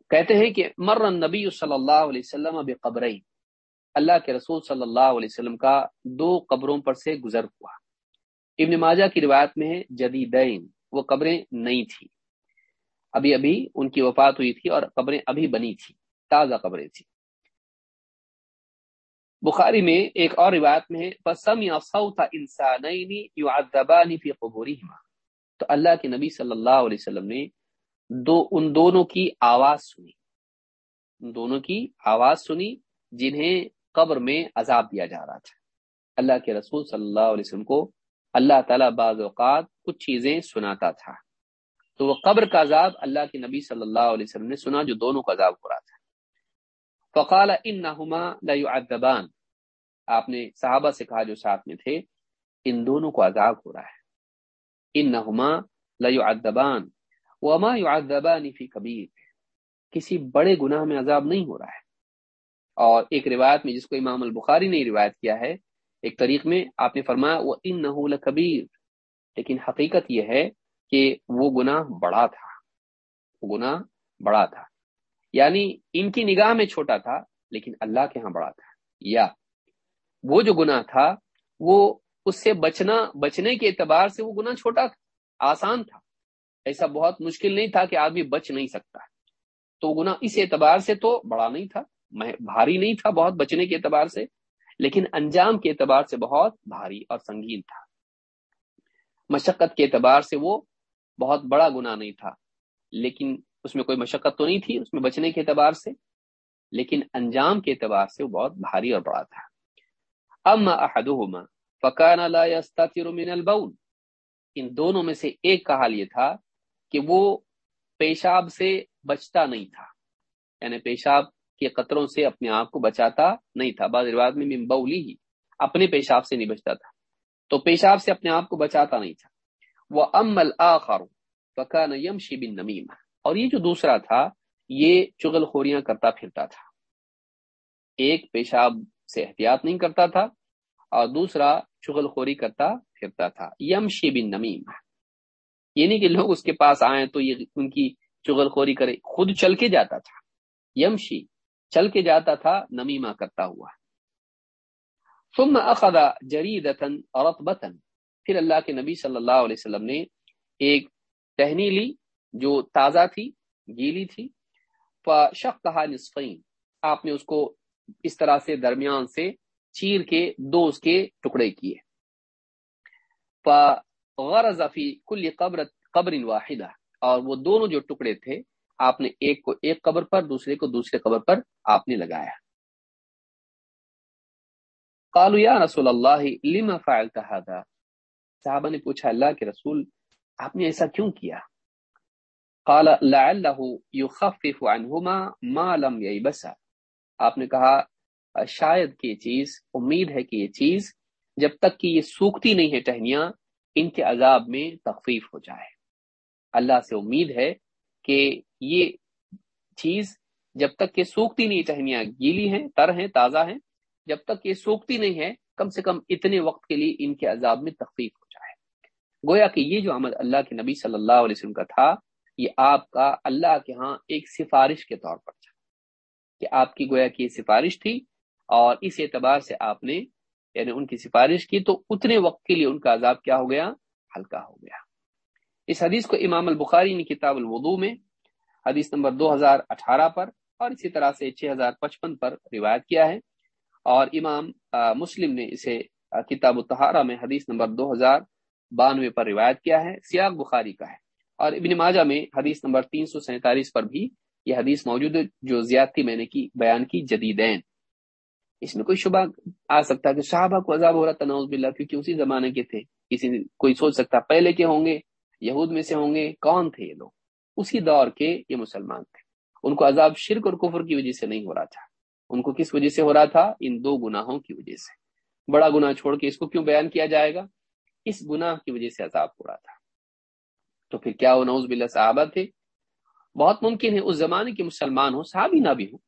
کہتے ہیں کہ مر نبی صلی اللہ علیہ وسلم اب اللہ کے رسول صلی اللہ علیہ وسلم کا دو قبروں پر سے گزر ہوا۔ ابن ماجہ کی روایت میں ہے جدیدین، وہ قبریں نہیں تھی ابھی ابھی ان کی وفات ہوئی تھی اور قبریں ابھی بنی تھی تازہ قبریں تھی بخاری میں ایک اور روایت میں پسم یا سوتا انسان تو اللہ کے نبی صلی اللہ علیہ وسلم نے دو، ان دونوں کی آواز سنی۔ ان دونوں کی آواز سنی جنہیں قبر میں عذاب دیا جا رہا تھا۔ اللہ کے رسول صلی اللہ علیہ وسلم کو اللہ تعالیٰ بعض اوقات کچھ چیزیں سناتا تھا۔ تو وہ قبر کا عذاب اللہ کے نبی صلی اللہ علیہ وسلم نے سنا جو دونوں کا عذاب ہو رہا تھا۔ فقال ان نہما آپ نے صحابہ سے کہا جو ساتھ میں تھے، ان دونوں کو عذاب ہو رہا ہے۔ ان نہما لبان وما یعذبان فی کبیر۔ کسی بڑے گناہ میں عذاب نہیں ہو رہا ہے۔ اور ایک روایت میں جس کو امام البخاری نے روایت کیا ہے، ایک طریق میں آپ نے فرمایا وہ ان نہ کبیر لیکن حقیقت یہ ہے کہ وہ گناہ بڑا تھا۔ وہ گناہ بڑا تھا۔ یعنی ان کی نگاہ میں چھوٹا تھا، لیکن اللہ کے ہاں بڑا تھا۔ یا وہ جو گناہ تھا، وہ اس سے بچنا، بچنے کے اعتبار سے وہ گناہ چھوٹا تھا، آسان تھا۔ ایسا بہت مشکل نہیں تھا کہ آدمی بچ نہیں سکتا۔ تو گناہ اس اعتبار سے تو بڑا نہیں تھا بھاری نہیں تھا بہت بچنے کے اعتبار سے، لیکن انجام کے اعتبار سے بہت بھاری اور سنگین تھا۔ مشقت کے اعتبار سے وہ بہت بڑا گناہ نہیں تھا، لیکن اس میں کوئی مشقت تو نہیں تھی، اس میں بچنے کے اعتبار سے، لیکن انجام کے اعتبار سے وہ بہت بھاری اور بڑا تھا۔ اما احدهما فكان لا يستتر من البول۔ ان دونوں میں سے ایک کا حال یہ تھا کہ وہ پیشاب سے بچتا نہیں تھا۔ یعنی پیشاب کے قطروں سے اپنے آپ کو بچاتا نہیں تھا۔ بعض روایت میں من بولی ہی اپنے پیشاب سے نہیں بچتا تھا۔ تو پیشاب سے اپنے آپ کو بچاتا نہیں تھا۔ وہ ام الآخر فکان یمشی بن اور یہ جو دوسرا تھا، یہ چغل خوریاں کرتا پھرتا تھا۔ ایک پیشاب سے احتیاط نہیں کرتا تھا اور دوسرا چغل خوری کرتا پھرتا تھا۔ یمشی بن نمیم۔ یہ نہیں کہ لوگ اس کے پاس آئیں تو یہ ان کی چغل خوری کرے، خود چل کے جاتا تھا۔ یمشی چل کے جاتا تھا، نمیمہ کرتا ہوا۔ ثم اخذ جریدتن رطبتن پھر اللہ کے نبی صلی اللہ علیہ وسلم نے ایک ٹہنی لی۔ جو تازہ تھی، گیلی تھی فشقها نصفین آپ نے اس کو اس طرح سے درمیان سے چیر کے دو اس کے ٹکڑے کیے۔ فغرز فی کل قبر قبر واحدہ اور وہ دونوں جو ٹکڑے تھے، آپ نے ایک کو ایک قبر پر، دوسرے کو دوسرے قبر پر آپ نے لگایا۔ قالوا یا رسول اللہ لما فعلت هذا؟ صحابہ نے پوچھا، اللہ کے رسول، آپ نے ایسا کیوں کیا؟ قال لعله يخفف عنهما ما لم ييبسا آپ نے کہا، شاید کہ یہ چیز، امید ہے کہ یہ چیز جب تک کہ یہ سوکھتی نہیں ہے ٹہنیاں، ان کے عذاب میں تخفیف ہو جائے۔ اللہ سے امید ہے کہ یہ چیز جب تک کہ سوکھتی نہیں ٹہنیاں گیلی ہیں، تر ہیں، تازہ ہیں، جب تک یہ سوکھتی نہیں ہے، کم سے کم اتنے وقت کے لیے ان کے عذاب میں تخفیف ہو جائے۔ گویا کہ یہ جو عمل اللہ کے نبی صلی اللہ علیہ وسلم کا تھا یہ آپ کا اللہ کے ہاں ایک سفارش کے طور پر تھا کہ آپ کی گویا کی سفارش تھی اور اس اعتبار سے آپ نے یعنی ان کی سفارش کی تو اتنے وقت کے لیے ان کا عذاب کیا ہو گیا؟ ہلکا ہو گیا۔ اس حدیث کو امام البخاری نے کتاب الوضو میں حدیث نمبر دو ہزار اٹھارہ پر اور اسی طرح سے چھ ہزار پچپن پر روایت کیا ہے اور امام مسلم نے اسے کتاب الطہارہ میں حدیث نمبر دو ہزار بانوے پر روایت کیا ہے۔ سیاق بخاری کا ہے۔ اور ابن ماجہ میں حدیث نمبر تین سو سینتالیس پر بھی یہ حدیث موجود ہے، جو زیادتی میں نے کی، بیان کی، جدیدین۔ اس میں کوئی شبہ آ سکتا ہے کہ صحابہ کو عذاب ہو رہا تناؤ باللہ، کیونکہ اسی زمانے کے تھے۔ کسی کوئی سوچ سکتا، پہلے کے ہوں گے، یہود میں سے ہوں گے، کون تھے یہ لوگ؟ اسی دور کے یہ مسلمان تھے۔ ان کو عذاب شرک اور کفر کی وجہ سے نہیں ہو رہا تھا۔ ان کو کس وجہ سے ہو رہا تھا؟ ان دو گناہوں کی وجہ سے۔ بڑا گناہ چھوڑ کے اس کو کیوں بیان کیا جائے گا؟ اس گناہ کی وجہ سے عذاب ہو رہا تھا۔ تو پھر کیا وہ نوز باللہ صحابہ تھے؟ بہت ممکن ہے اس زمانے کے مسلمان ہوں، صحابی نہ بھی ہوں۔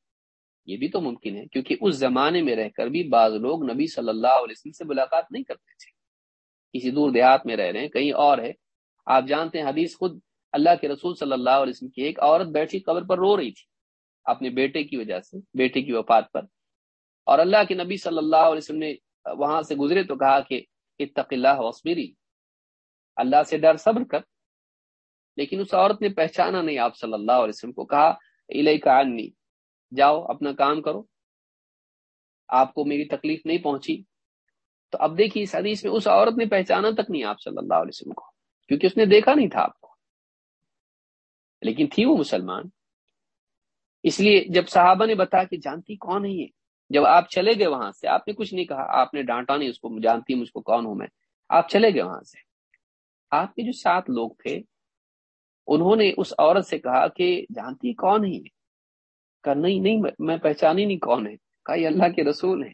یہ بھی تو ممکن ہے، کیونکہ اس زمانے میں رہ کر بھی بعض لوگ نبی صلی اللہ علیہ وسلم سے ملاقات نہیں کرتے تھے۔ کسی دور دیہات میں رہ رہے ہیں، کہیں اور ہے۔ آپ جانتے ہیں، حدیث خود اللہ کے رسول صلی اللہ علیہ وسلم کی ایک عورت بیٹھی قبر پر رو رہی تھی، اپنے بیٹے کی وجہ سے، بیٹے کی وفات پر۔ اور اللہ کے نبی صلی اللہ علیہ وسلم نے وہاں سے گزرے تو کہا کہ اتق اللہ وصبری اللہ سے ڈر صبر کر۔ لیکن اس عورت نے پہچانا نہیں آپ صلی اللہ علیہ وسلم کو، کہا کا جاؤ اپنا کام کرو۔ آپ کو میری تکلیف نہیں پہنچی۔ تو اب دیکھیے، اس حدیث میں اس عورت نے پہچانا تک نہیں آپ صلی اللہ علیہ وسلم کو، کیونکہ اس نے دیکھا نہیں تھا آپ کو۔ لیکن تھی وہ مسلمان۔ اس لیے جب صحابہ نے بتایا کہ جانتی کون ہے یہ، جب آپ چلے گئے وہاں سے، آپ نے کچھ نہیں کہا۔ آپ نے ڈانٹا نہیں، اس کو جانتی مجھ کو کون ہوں میں۔ آپ چلے گئے وہاں سے۔ آپ کے جو سات لوگ تھے انہوں نے اس عورت سے کہا کہ جانتی کون ہے کہا، نہیں نہیں، میں پہچانی نہیں کون ہے۔ کہا، یہ اللہ کے رسول ہیں۔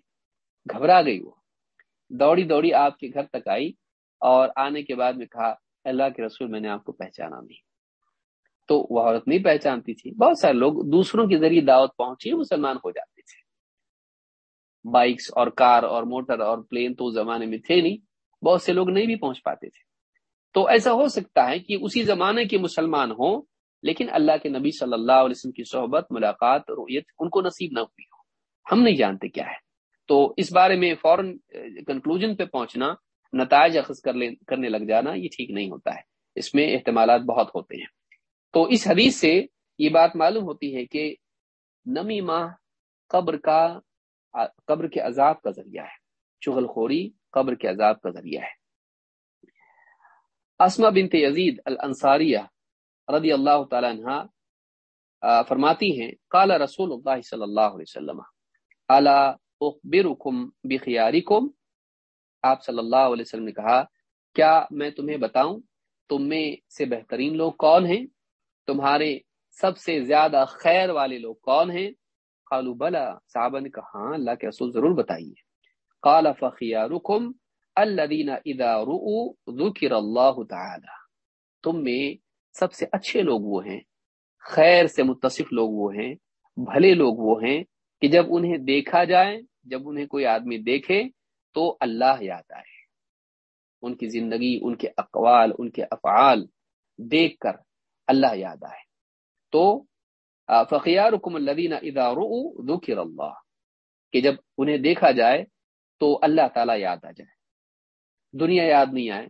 گھبرا گئی وہ۔ دوڑی دوڑی آپ کے گھر تک آئی اور آنے کے بعد میں کہا، اللہ کے رسول، میں نے آپ کو پہچانا نہیں۔ تو وہ عورت نہیں پہچانتی تھی۔ بہت سارے لوگ دوسروں کے ذریعے دعوت پہنچی مسلمان ہو جاتے تھے۔ بائکس اور کار اور موٹر اور پلین تو اس زمانے میں تھے نہیں، بہت سے لوگ نہیں بھی پہنچ پاتے تھے۔ تو ایسا ہو سکتا ہے کہ اسی زمانے کے مسلمان ہوں، لیکن اللہ کے نبی صلی اللہ علیہ وسلم کی صحبت، ملاقات رویت ان کو نصیب نہ ہوئی ہو۔ ہم نہیں جانتے کیا ہے۔ تو اس بارے میں فوراً کنکلوژن پہ پہنچنا، نتائج اخذ کر کرنے لگ جانا، یہ ٹھیک نہیں ہوتا ہے۔ اس میں احتمالات بہت ہوتے ہیں۔ تو اس حدیث سے یہ بات معلوم ہوتی ہے کہ نمی ماہ قبر کا، قبر کے عذاب کا ذریعہ ہے۔ چغل خوری قبر کے عذاب کا ذریعہ ہے۔ اسما بنت یزید الانصاریہ رضی اللہ تعالی عنہ فرماتی ہیں، قال رسول اللہ صلی اللہ علیہ وسلم، الا اخبرکم بخیارکم آپ صلی اللہ علیہ وسلم نے کہا، کیا میں تمہیں بتاؤں، تم میں سے بہترین لوگ کون ہیں؟ تمہارے سب سے زیادہ خیر والے لوگ کون ہیں؟ قالوا، بلا، صحابہ نے کہا ہاں اللہ کے رسول ضرور بتائیے۔ قال فخیارکم الذين اذا رؤوا ذکر اللہ تعالی، تم میں سب سے اچھے لوگ وہ ہیں، خیر سے متصف لوگ وہ ہیں، بھلے لوگ وہ ہیں کہ جب انہیں دیکھا جائے، جب انہیں کوئی آدمی دیکھے تو اللہ یاد آئے۔ ان کی زندگی، ان کے اقوال، ان کے افعال دیکھ کر اللہ یاد آئے۔ تو فقیار حکم الدین ادار ذکر اللہ کہ جب انہیں دیکھا جائے تو اللہ تعالی یاد آ جائے۔ دنیا یاد نہیں آئے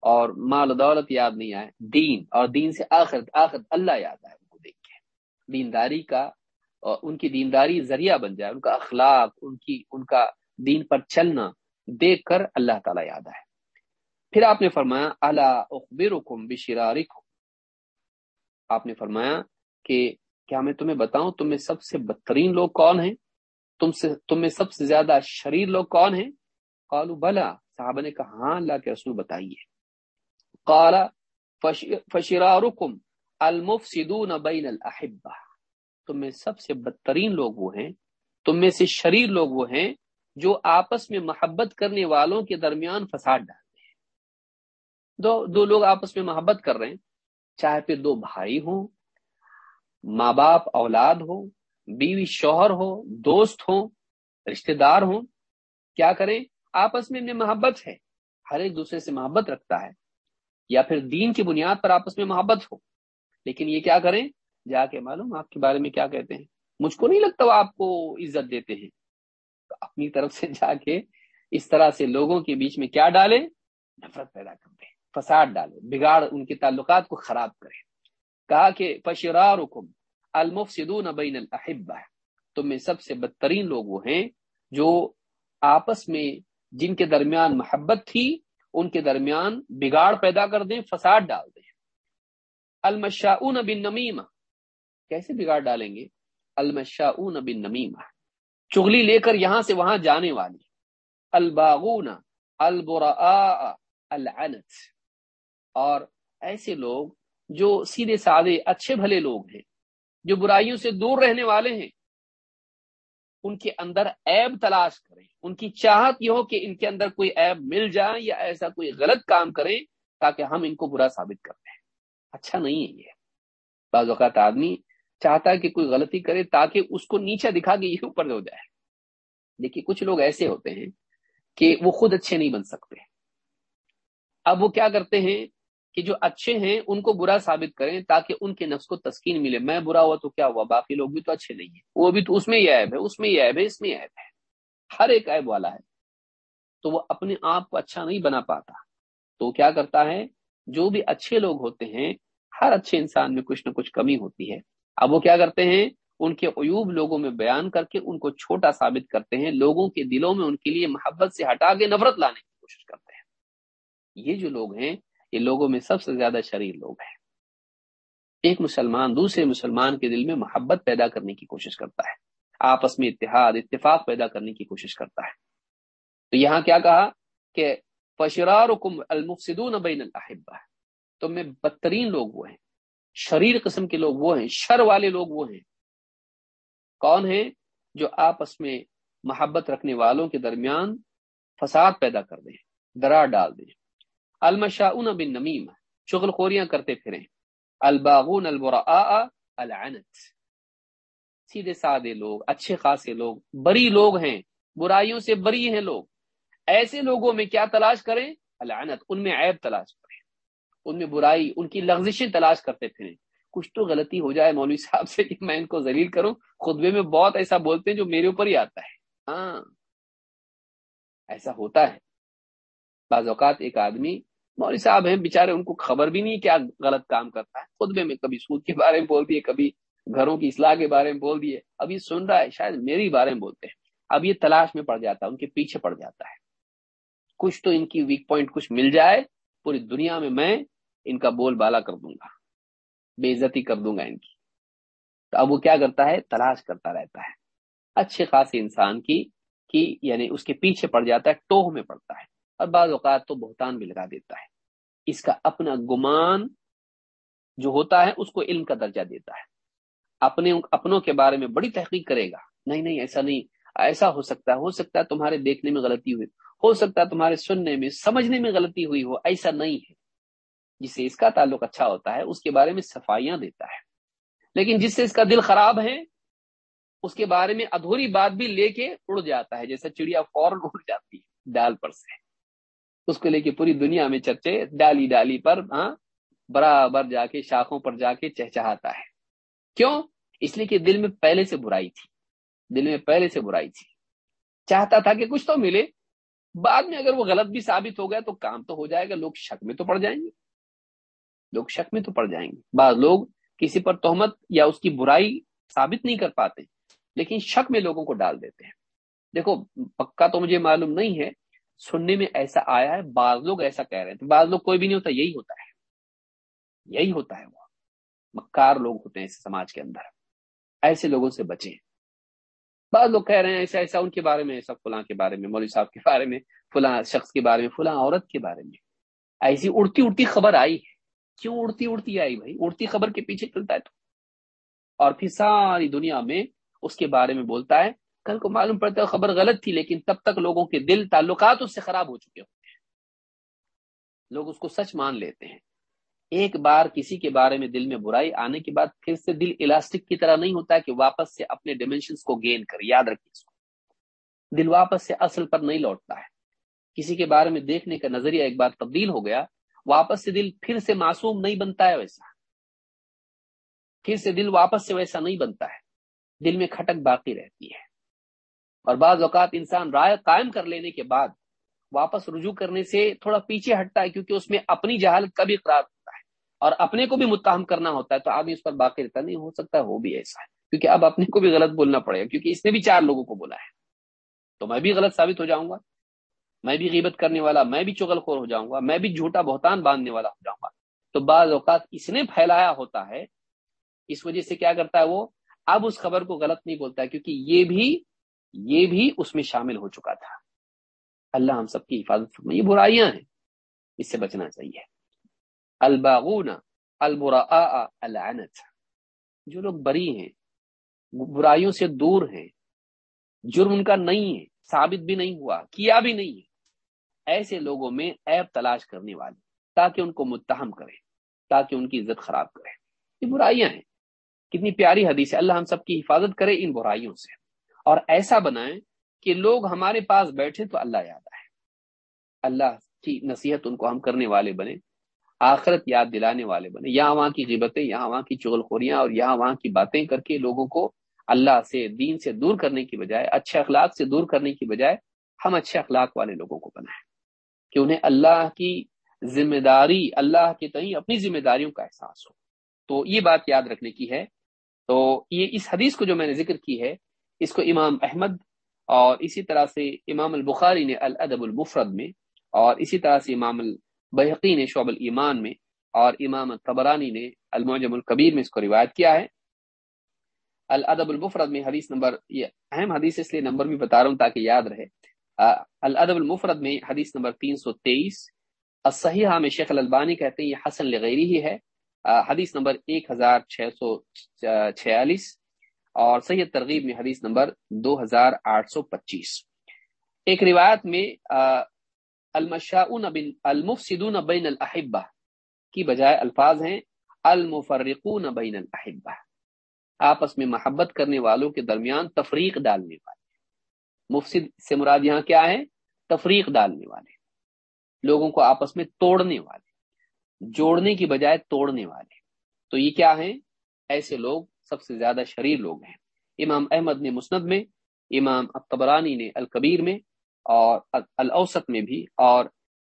اور مال و دولت یاد نہیں آئے، دین اور دین سے آخر آخر اللہ یاد آئے ان کو دیکھ کے۔ دینداری کا اور ان کی دینداری ذریعہ بن جائے، ان کا اخلاق، ان کی، ان کا دین پر چلنا دیکھ کر اللہ تعالی یاد آئے۔ پھر آپ نے فرمایا اللہ اخبرکم بشرارکم۔ آپ نے فرمایا کہ کیا میں تمہیں بتاؤں، تم میں سب سے بدترین لوگ کون ہیں؟ تم سے، تم میں سب سے زیادہ شریر لوگ کون ہیں؟ قالو بلا صحابہ نے کہا ہاں اللہ کے رسول بتائیے۔ قال فشرارکم المفسدون بین الاحبہ تم میں سب سے بدترین لوگ وہ ہیں، تم میں سے شریر لوگ وہ ہیں جو آپس میں محبت کرنے والوں کے درمیان فساد ڈالتے ہیں۔ دو دو لوگ آپس میں محبت کر رہے ہیں، چاہے پھر دو بھائی ہوں، ماں باپ، اولاد ہو بیوی شوہر ہو دوست ہوں، رشتہ دار ہوں، کیا کریں؟ آپس میں محبت ہے۔ ہر ایک دوسرے سے محبت رکھتا ہے۔ یا پھر دین کی بنیاد پر آپس میں محبت ہو۔ لیکن یہ کیا کریں؟ جا کے معلوم آپ کے بارے میں کیا کہتے ہیں؟ مجھ کو نہیں لگتا وہ آپ کو عزت دیتے ہیں۔ تو اپنی طرف سے جا کے اس طرح سے لوگوں کے بیچ میں کیا ڈالے نفرت پیدا کر دیں۔ فساد ڈالے بگاڑ ان کے تعلقات کو خراب کرے کہا کہ پشرار حکم المفسدون بین الاحبہ تم میں سب سے بدترین لوگ وہ ہیں جو آپس میں جن کے درمیان محبت تھی، ان کے درمیان بگاڑ پیدا کر دیں، فساد ڈال دیں۔ المشاؤن بن نمیمہ کیسے بگاڑ ڈالیں گے؟ المشاؤن بن نمیمہ چغلی لے کر یہاں سے وہاں جانے والی۔ الباغون، البراء، العنت۔ اور ایسے لوگ جو سیدھے سادے، اچھے بھلے لوگ ہیں، جو برائیوں سے دور رہنے والے ہیں۔ ان کے اندر عیب تلاش کریں۔ ان کی چاہت یہ ہو کہ ان کے اندر کوئی عیب مل جائے یا ایسا کوئی غلط کام کریں تاکہ ہم ان کو برا ثابت کر دیں۔ اچھا نہیں ہے یہ۔ بعض اوقات آدمی چاہتا ہے کہ کوئی غلطی کرے تاکہ اس کو نیچے دکھا کے یہ اوپر ہو جائے۔ دیکھیے، کچھ لوگ ایسے ہوتے ہیں کہ وہ خود اچھے نہیں بن سکتے۔ اب وہ کیا کرتے ہیں؟ کہ جو اچھے ہیں ان کو برا ثابت کریں تاکہ ان کے نفس کو تسکین ملے۔ میں برا ہوا تو کیا ہوا؟ باقی لوگ بھی تو اچھے نہیں ہیں۔ وہ بھی تو اس میں یہ عیب ہے، اس میں یہ عیب ہے، اس میں یہ عیب ہے۔ ہر ایک عیب والا ہے۔ تو وہ اپنے آپ کو اچھا نہیں بنا پاتا۔ تو کیا کرتا ہے؟ جو بھی اچھے لوگ ہوتے ہیں، ہر اچھے انسان میں کچھ نہ کچھ کمی ہوتی ہے۔ اب وہ کیا کرتے ہیں؟ ان کے عیوب لوگوں میں بیان کر کے ان کو چھوٹا ثابت کرتے ہیں۔ لوگوں کے دلوں میں ان کے لیے محبت سے ہٹا کے نفرت لانے کی کوشش کرتے ہیں۔ یہ جو لوگ ہیں یہ لوگوں میں سب سے زیادہ شریر لوگ ہیں۔ ایک مسلمان دوسرے مسلمان کے دل میں محبت پیدا کرنے کی کوشش کرتا ہے۔ آپس میں اتحاد، اتفاق پیدا کرنے کی کوشش کرتا ہے۔ تو یہاں کیا کہا کہ فشرار المفسدون بین الاحبہ تو میں بدترین لوگ وہ ہیں۔ شریر قسم کے لوگ وہ ہیں۔ شر والے لوگ وہ ہیں۔ کون ہیں؟ جو آپس میں محبت رکھنے والوں کے درمیان فساد پیدا کر دیں درار ڈال دیں۔ المشاؤن بن نمیم شغل خوریاں کرتے پھریں. الباغون البراء العنت. سیدھے سادے لوگ، اچھے خاصے لوگ، بری لوگ ہیں، برائیوں سے بری ہیں لوگ. ایسے لوگوں میں کیا تلاش کریں؟ العنت، ان میں عیب تلاش کریں. ان میں برائی، ان کی لغزشیں تلاش کرتے پھریں. کچھ تو غلطی ہو جائے مولوی صاحب سے کہ میں ان کو ذلیل کروں. خطبے میں بہت ایسا بولتے ہیں جو میرے اوپر ہی آتا ہے. ہاں ایسا ہوتا ہے. بعض اوقات ایک آدمی مولوی صاحب ہیں بےچارے ان کو خبر بھی نہیں کیا غلط کام کرتا ہے۔ خطبے میں کبھی سود کے بارے میں بول دیے، کبھی گھروں کی اصلاح کے بارے میں بول دیے۔ اب یہ سن رہا ہے، شاید میری بارے میں بولتے ہیں۔ اب یہ تلاش میں پڑ جاتا ہے، ان کے پیچھے پڑ جاتا ہے۔ کچھ تو ان کی ویک پوائنٹ کچھ مل جائے، پوری دنیا میں میں ان کا بول بالا کر دوں گا۔ بے عزتی کر دوں گا ان کی۔ تو اب وہ کیا کرتا ہے؟ تلاش کرتا رہتا ہے۔ اچھے خاصے انسان کی کی یعنی اس کے پیچھے پڑ جاتا ہے، ٹوہ میں پڑتا ہے۔ اور بعض اوقات تو بہتان بھی لگا دیتا ہے۔ اس کا اپنا گمان جو ہوتا ہے، اس کو علم کا درجہ دیتا ہے۔ اپنے، اپنوں کے بارے میں بڑی تحقیق کرے گا۔ نہیں نہیں، ایسا نہیں۔ ایسا ہو سکتا ہے ہو سکتا ہے تمہارے دیکھنے میں غلطی ہوئی۔ ہو سکتا ہے تمہارے سننے میں، سمجھنے میں غلطی ہوئی ہو۔ ایسا نہیں ہے۔ جس سے اس کا تعلق اچھا ہوتا ہے، اس کے بارے میں صفائیاں دیتا ہے۔ لیکن جس سے اس کا دل خراب ہے، اس کے بارے میں ادھوری بات بھی لے کے اڑ جاتا ہے جیسے چڑیا فوراً اڑ جاتی ہے ڈال پر سے۔ اس کو لے کے پوری دنیا میں چرچے ڈالی ڈالی پر ہاں برابر جا کے، شاخوں پر جا کے چہچہاتا ہے۔ کیوں؟ اس لیے کہ دل میں پہلے سے برائی تھی۔ دل میں پہلے سے برائی تھی۔ چاہتا تھا کہ کچھ تو ملے۔ بعد میں اگر وہ غلط بھی ثابت ہو گیا تو کام تو ہو جائے گا۔ لوگ شک میں تو پڑ جائیں گے۔ لوگ شک میں تو پڑ جائیں گے۔ بعض لوگ کسی پر تہمت یا اس کی برائی ثابت نہیں کر پاتے، لیکن شک میں لوگوں کو ڈال دیتے ہیں۔ دیکھو، پکا تو مجھے معلوم نہیں ہے سننے میں ایسا آیا ہے، بعض لوگ ایسا کہہ رہے ہیں۔ بعض لوگ کوئی بھی نہیں ہوتا، یہی ہوتا ہے۔ یہی ہوتا ہے وہ۔ مکار لوگ ہوتے ہیں اس سماج کے اندر۔ ایسے لوگوں سے بچیں۔ بعض لوگ کہہ رہے ہیں، ایسا ایسا ان کے بارے میں، ایسا فلاں کے بارے میں، مولوی صاحب کے بارے میں، فلاں شخص کے بارے میں، فلاں عورت کے بارے میں۔ ایسی اڑتی اڑتی خبر آئی ہے۔ کیوں اڑتی اڑتی آئی بھائی؟ اڑتی خبر کے پیچھے چلتا ہے تو۔ اور پھر ساری دنیا میں اس کے بارے میں بولتا ہے کل کو معلوم پڑتا ہے خبر غلط تھی، لیکن تب تک لوگوں کے دل تعلقات اس سے خراب ہو چکے ہوتے ہیں لوگ اس کو سچ مان لیتے ہیں۔ ایک بار کسی کے بارے میں دل میں برائی آنے کے بعد پھر سے دل الاسٹک کی طرح نہیں ہوتا کہ واپس سے اپنے ڈائمینشنس کو گین کر یاد رکھیے اس کو۔ دل واپس سے اصل پر نہیں لوٹتا ہے۔ کسی کے بارے میں دیکھنے کا نظریہ ایک بار تبدیل ہو گیا، واپس سے دل پھر سے معصوم نہیں بنتا ہے ویسا۔ پھر سے دل واپس سے ویسا نہیں بنتا ہے۔ دل میں کھٹک باقی رہتی ہے۔ اور بعض اوقات انسان رائے قائم کر لینے کے بعد واپس رجوع کرنے سے تھوڑا پیچھے ہٹتا ہے، کیونکہ اس میں اپنی جہالت کا بھی اقرار ہوتا ہے اور اپنے کو بھی متہم کرنا ہوتا ہے، تو آدمی اس پر باقی رہتا نہیں، ہو سکتا وہ بھی ایسا ہے۔ کیونکہ اب اپنے کو بھی غلط بولنا پڑے گا، کیونکہ اس نے بھی چار لوگوں کو بولا ہے۔ تو میں بھی غلط ثابت ہو جاؤں گا، میں بھی غیبت کرنے والا، میں بھی چغل خور ہو جاؤں گا، میں بھی جھوٹا بہتان باندھنے والا ہو جاؤں گا۔ تو بعض اوقات اس نے پھیلایا ہوتا ہے، اس وجہ سے کیا کرتا ہے وہ؟ اب اس خبر کو غلط نہیں بولتا ہے، کیونکہ یہ بھی یہ بھی اس میں شامل ہو چکا تھا۔ اللہ ہم سب کی حفاظت یہ برائیاں ہیں، اس سے بچنا چاہیے۔ الباغون العنت۔ جو لوگ بری ہیں، برائیوں سے دور ہیں، جرم ان کا نہیں ہے، ثابت بھی نہیں ہوا، کیا بھی نہیں ہے۔ ایسے لوگوں میں عیب تلاش کرنے والے تاکہ ان کو متہم کرے تاکہ ان کی عزت خراب کرے یہ برائیاں ہیں۔ کتنی پیاری حدیث ہے، اللہ ہم سب کی حفاظت کرے ان برائیوں سے۔ اور ایسا بنائیں کہ لوگ ہمارے پاس بیٹھے تو اللہ یاد آئے۔ اللہ کی نصیحت ان کو ہم کرنے والے بنے، آخرت یاد دلانے والے بنے۔ یہاں وہاں کی غیبتیں، یہاں وہاں کی چغل خوریاں اور یہاں وہاں کی باتیں کر کے لوگوں کو اللہ سے، دین سے دور کرنے کی بجائے، اچھے اخلاق سے دور کرنے کی بجائے ہم اچھے اخلاق والے لوگوں کو بنائیں۔ کہ انہیں اللہ کی ذمہ داری اللہ کے تئیں اپنی ذمہ داریوں کا احساس ہو۔ تو یہ بات یاد رکھنے کی ہے۔ تو یہ اس حدیث کو جو میں نے ذکر کی ہے اس کو امام احمد اور اسی طرح سے امام البخاری نے الادب المفرد میں اور اسی طرح سے امام البحقی نے شعب الایمان میں اور امام طبرانی نے المعجم القبیر میں اس کو روایت کیا ہے۔ الادب المفرد میں حدیث نمبر، یہ اہم حدیث اس لیے نمبر بھی بتا رہا ہوں تاکہ یاد رہے۔ الادب المفرد میں حدیث نمبر تین سو تیئیس صحیح میں شیخ البانی کہتے ہیں یہ حسن لغیری ہی ہے۔ حدیث نمبر ایک ہزار چھ سو چھیالیس اور سید ترغیب میں حدیث نمبر دو ہزار آٹھ سو پچیس۔ ایک روایت میں بین المفسدون بین الحبہ کی بجائے الفاظ ہیں، المفرقون بین الحبہ آپس میں محبت کرنے والوں کے درمیان تفریق ڈالنے والے۔ مفسد سے مراد یہاں کیا ہے؟ تفریق ڈالنے والے۔ لوگوں کو آپس میں توڑنے والے۔ جوڑنے کی بجائے توڑنے والے۔ تو یہ کیا ہیں؟ ایسے لوگ سب سے زیادہ شریر لوگ ہیں۔ امام احمد نے مسند میں، امام اکبرانی نے الکبیر میں اور الاوسط میں بھی اور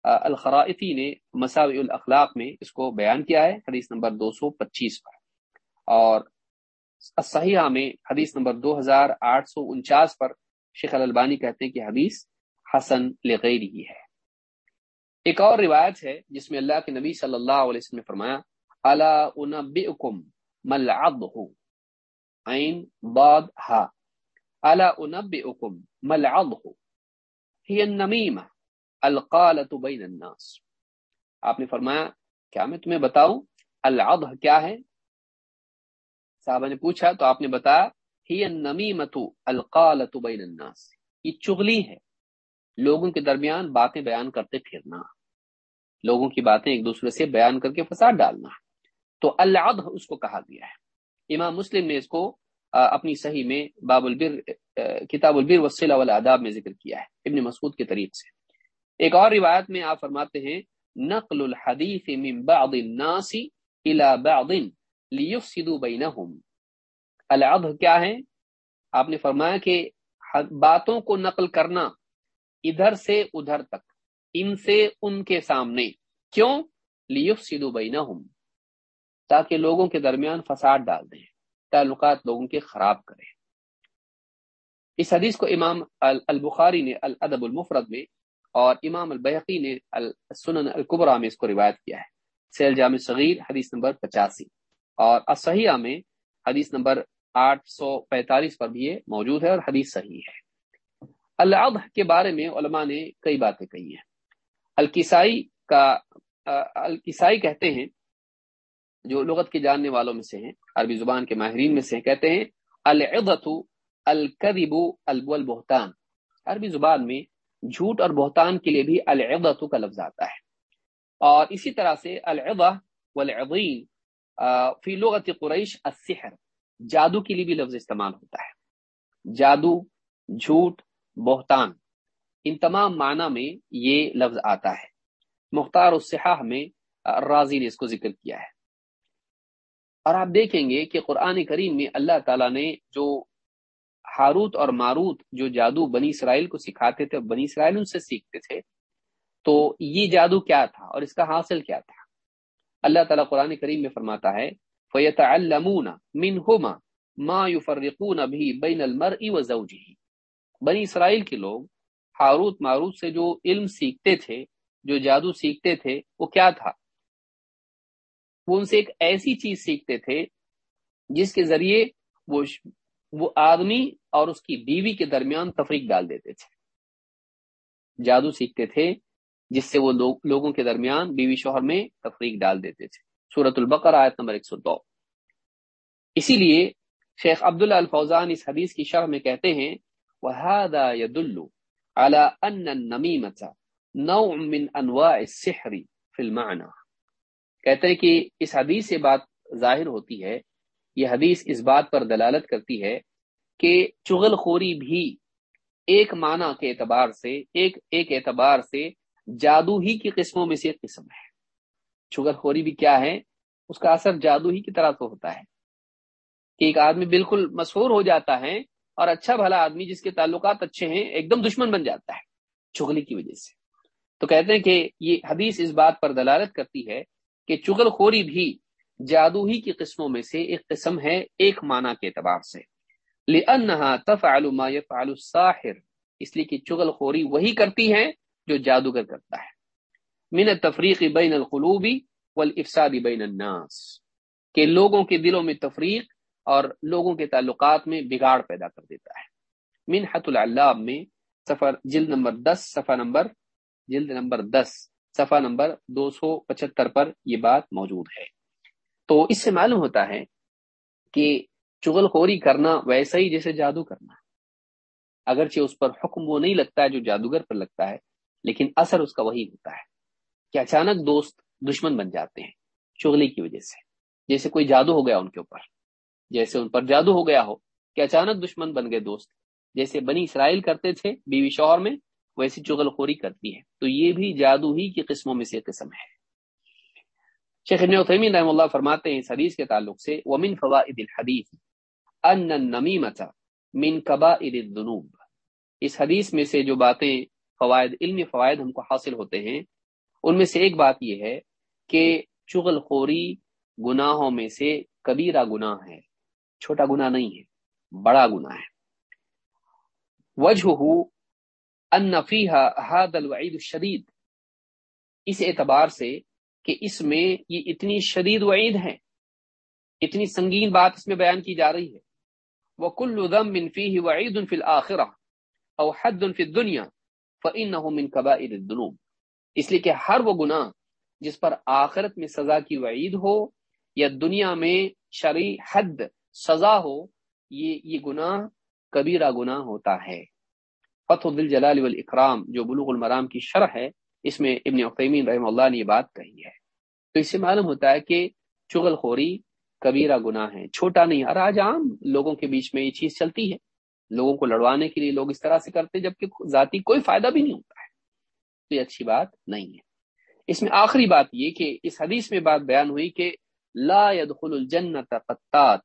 الخرائطی نے مساوی الاخلاق میں اس کو بیان کیا ہے۔ حدیث نمبر دو سو پچیس پر۔ اور صحیحہ میں حدیث نمبر دو ہزار آٹھ سو انچاس پر شیخ البانی کہتے ہیں کہ حدیث حسن لغیری ہے۔ ایک اور روایت ہے جس میں اللہ کے نبی صلی اللہ علیہ وسلم نے فرمایا انبئکم ملعضہ عین ضاد ہا۔ الا انبئکم ملعضہ ہی النمیمہ القالت بین الناس۔ آپ نے فرمایا، کیا میں تمہیں بتاؤں؟ العضہ کیا ہے؟ صحابہ نے پوچھا، تو آپ نے بتایا، ہی النمیمۃ القالت بین الناس۔ یہ چغلی ہے۔ لوگوں کے درمیان باتیں بیان کرتے پھرنا۔ لوگوں کی باتیں ایک دوسرے سے بیان کر کے فساد ڈالنا۔ تو اللہ اس کو کہا گیا ہے۔ امام مسلم نے اس کو اپنی صحیح میں باب البر کتاب البر وسیلہ والآداب میں ذکر کیا ہے، ابن مسعود کے طریق سے۔ ایک اور روایت میں آپ فرماتے ہیں، نقل الحدیث من بعض الناس الى بعض لیفسدوا بینہم۔ العض کیا ہے؟ آپ نے فرمایا کہ باتوں کو نقل کرنا ادھر سے ادھر تک، ان سے ان کے سامنے۔ کیوں؟ لیفسدوا بینہم۔ تاکہ لوگوں کے درمیان فساد ڈال دیں، تعلقات لوگوں کے خراب کریں۔ اس حدیث کو امام البخاری نے الادب المفرد میں اور امام البحقی نے السنن القبرہ میں اس کو روایت کیا ہے۔ سیل جامع صغیر، حدیث نمبر پچاسی۔ اور اسحیہ میں حدیث نمبر آٹھ سو پینتالیس پر بھی یہ موجود ہے اور حدیث صحیح ہے۔ العب کے بارے میں علماء نے کئی باتیں کہی ہیں۔ الکسائی کا الکسائی کہتے ہیں جو لغت کے جاننے والوں میں سے ہیں، عربی زبان کے ماہرین میں سے کہتے ہیں العبت الکذب البہتان۔ عربی زبان میں جھوٹ اور بہتان کے لیے بھی العبت کا لفظ آتا ہے۔ اور اسی طرح سے العبہ والعظیم فی لغت قریش السحر۔ جادو کے لیے بھی لفظ استعمال ہوتا ہے۔ جادو، جھوٹ، بہتان، ان تمام معنی میں یہ لفظ آتا ہے۔ مختار الصحاح میں راضی نے اس کو ذکر کیا ہے۔ اور آپ دیکھیں گے کہ قرآن کریم میں اللہ تعالیٰ نے جو ہاروت اور ماروت جو جادو بنی اسرائیل کو سکھاتے تھے بنی اسرائیل ان سے سیکھتے تھے، تو یہ جادو کیا تھا اور اس کا حاصل کیا تھا؟ اللہ تعالیٰ قرآن کریم میں فرماتا ہے فیت المون من ہوما ما فرقون ابھی بین المر بنی اسرائیل کے لوگ ہاروت ماروت سے جو علم سیکھتے تھے، جو جادو سیکھتے تھے، وہ کیا تھا؟ وہ ان سے ایک ایسی چیز سیکھتے تھے جس کے ذریعے وہ وہ آدمی اور اس کی بیوی کے درمیان تفریق ڈال دیتے تھے۔ جادو سیکھتے تھے جس سے وہ لوگ لوگوں کے درمیان بیوی شوہر میں تفریق ڈال دیتے تھے۔ سورت البقر آیت نمبر ایک سو دو۔ اسی لیے شیخ عبداللہ الفوزان اس حدیث کی شرح میں کہتے ہیں، وَهَذَا يَدُلُّ عَلَىٰ أَنَّ النَّمِيمَةَ نَوْعٌ مِّنْ أَنْوَاءِ السِّحْرِ فِي الْمَعْنَى۔ کہتے ہیں کہ اس حدیث سے بات ظاہر ہوتی ہے، یہ حدیث اس بات پر دلالت کرتی ہے کہ چغل خوری بھی ایک معنی کے اعتبار سے، ایک ایک اعتبار سے جادو ہی کی قسموں میں سے ایک قسم ہے۔ چغل خوری بھی کیا ہے؟ اس کا اثر جادو ہی کی طرح تو ہوتا ہے۔ کہ ایک آدمی بالکل مشہور ہو جاتا ہے اور اچھا بھلا آدمی جس کے تعلقات اچھے ہیں، ایک دم دشمن بن جاتا ہے چغلی کی وجہ سے۔ تو کہتے ہیں کہ یہ حدیث اس بات پر دلالت کرتی ہے کہ چغل خوری بھی جادو ہی کی قسموں میں سے ایک قسم ہے ایک معنی کے اعتبار سے۔ تفعل ما يفعل الساحر۔ اس لیے کہ چغل خوری وہی کرتی ہے جو جادوگر کرتا ہے۔ من تفریق بین القلوب والافساد بین الناس۔ کہ لوگوں کے دلوں میں تفریق اور لوگوں کے تعلقات میں بگاڑ پیدا کر دیتا ہے۔ منحت العلاب میں سفر جلد نمبر دس صفحہ نمبر، جلد نمبر دس۔ صفحہ نمبر دو سو پچہتر پر یہ بات موجود ہے۔ تو اس سے معلوم ہوتا ہے کہ چغل خوری کرنا ویسا ہی جیسے جادو کرنا۔ اگرچہ اس پر حکم وہ نہیں لگتا ہے جو جادوگر پر لگتا ہے، لیکن اثر اس کا وہی ہوتا ہے۔ کہ اچانک دوست دشمن بن جاتے ہیں چغلی کی وجہ سے، جیسے کوئی جادو ہو گیا ان کے اوپر۔ جیسے ان پر جادو ہو گیا ہو کہ اچانک دشمن بن گئے دوست، جیسے بنی اسرائیل کرتے تھے بیوی شوہر میں ویسی چغل خوری کرتی ہے۔ تو یہ بھی جادو ہی کی قسموں میں سے قسم ہے۔ شیخ ابن عثیمین رحم اللہ فرماتے ہیں اس حدیث کے تعلق سے، ومن فوائد الحدیث ان النمیمت من کبائر الذنوب۔ اس حدیث میں سے جو باتیں فوائد، علمی فوائد ہم کو حاصل ہوتے ہیں، ان میں سے ایک بات یہ ہے کہ چغل خوری گناہوں میں سے کبیرہ گناہ ہے۔ چھوٹا گناہ نہیں ہے، بڑا گناہ ہے۔ وجہ ان فیہا الوعید الشدید اس اعتبار سے کہ اس میں یہ اتنی شدید وعید ہے اتنی سنگین بات اس میں بیان کی جا رہی ہے. وہ کل ادم من وعید فی الآخرہ او حد فی الدنیا فإنه من کبائر الذنوب. اس لیے کہ ہر وہ گناہ جس پر آخرت میں سزا کی وعید ہو یا دنیا میں شرع حد سزا ہو، یہ یہ گناہ کبیرہ گناہ ہوتا ہے۔ فتح دل جلال والاکرام جو بلوغ المرام کی شرح ہے، اس میں ابن عقیمین رحم اللہ نے یہ بات کہی ہے۔ تو اس سے معلوم ہوتا ہے کہ چغل خوری کبیرہ گناہ ہے چھوٹا نہیں اور آج عام لوگوں کے بیچ میں یہ چیز چلتی ہے۔ لوگوں کو لڑوانے کے لیے لوگ اس طرح سے کرتے جبکہ ذاتی کوئی فائدہ بھی نہیں ہوتا ہے۔ تو یہ اچھی بات نہیں ہے۔ اس میں آخری بات یہ کہ اس حدیث میں بات بیان ہوئی کہ لا يدخل الجنت قطات،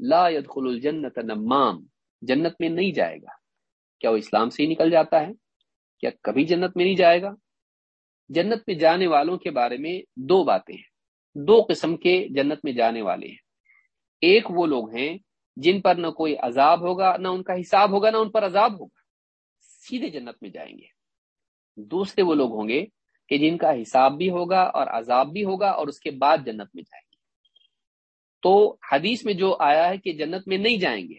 لا يدخل الجنت نمام، جنت میں نہیں جائے گا۔ کیا وہ اسلام سے ہی نکل جاتا ہے؟ کیا کبھی جنت میں نہیں جائے گا؟ جنت میں جانے والوں کے بارے میں دو باتیں ہیں۔ دو قسم کے جنت میں جانے والے ہیں۔ ایک وہ لوگ ہیں جن پر نہ کوئی عذاب ہوگا، نہ ان کا حساب ہوگا، نہ ان پر عذاب ہوگا۔ سیدھے جنت میں جائیں گے۔ دوسرے وہ لوگ ہوں گے کہ جن کا حساب بھی ہوگا اور عذاب بھی ہوگا اور اس کے بعد جنت میں جائیں گے۔ تو حدیث میں جو آیا ہے کہ جنت میں نہیں جائیں گے،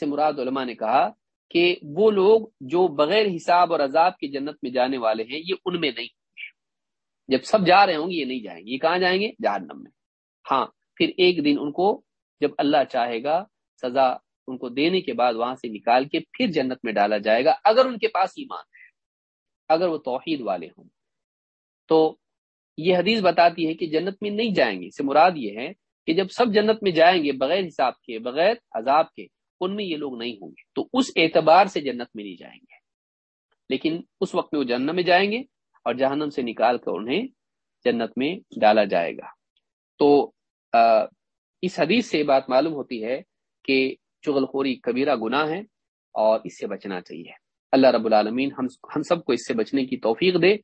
سے مراد علماء نے کہا کہ وہ لوگ جو بغیر حساب اور عذاب کی جنت میں جانے والے ہیں، یہ ان میں نہیں۔ جب سب جا رہے ہوں گے، یہ نہیں جائیں گے۔ یہ کہاں جائیں گے؟ جہنم میں۔ ہاں پھر ایک دن ان کو جب اللہ چاہے گا سزا ان کو دینے کے بعد وہاں سے نکال کے پھر جنت میں ڈالا جائے گا، اگر ان کے پاس ایمان ہے، اگر وہ توحید والے ہوں۔ تو یہ حدیث بتاتی ہے کہ جنت میں نہیں جائیں گے۔ سے مراد یہ ہے کہ جب سب جنت میں جائیں گے بغیر حساب کے، بغیر عذاب کے ان میں یہ لوگ نہیں ہوں گے۔ تو اس اعتبار سے جنت میں نہیں جائیں گے۔ لیکن اس وقت میں وہ جنت میں جائیں گے اور جہنم سے نکال کر انہیں جنت میں ڈالا جائے گا۔ تو اس حدیث سے بات معلوم ہوتی ہے کہ چغل خوری کبیرہ گناہ ہے اور اس سے بچنا چاہیے۔ اللہ رب العالمین ہم ہم سب کو اس سے بچنے کی توفیق دے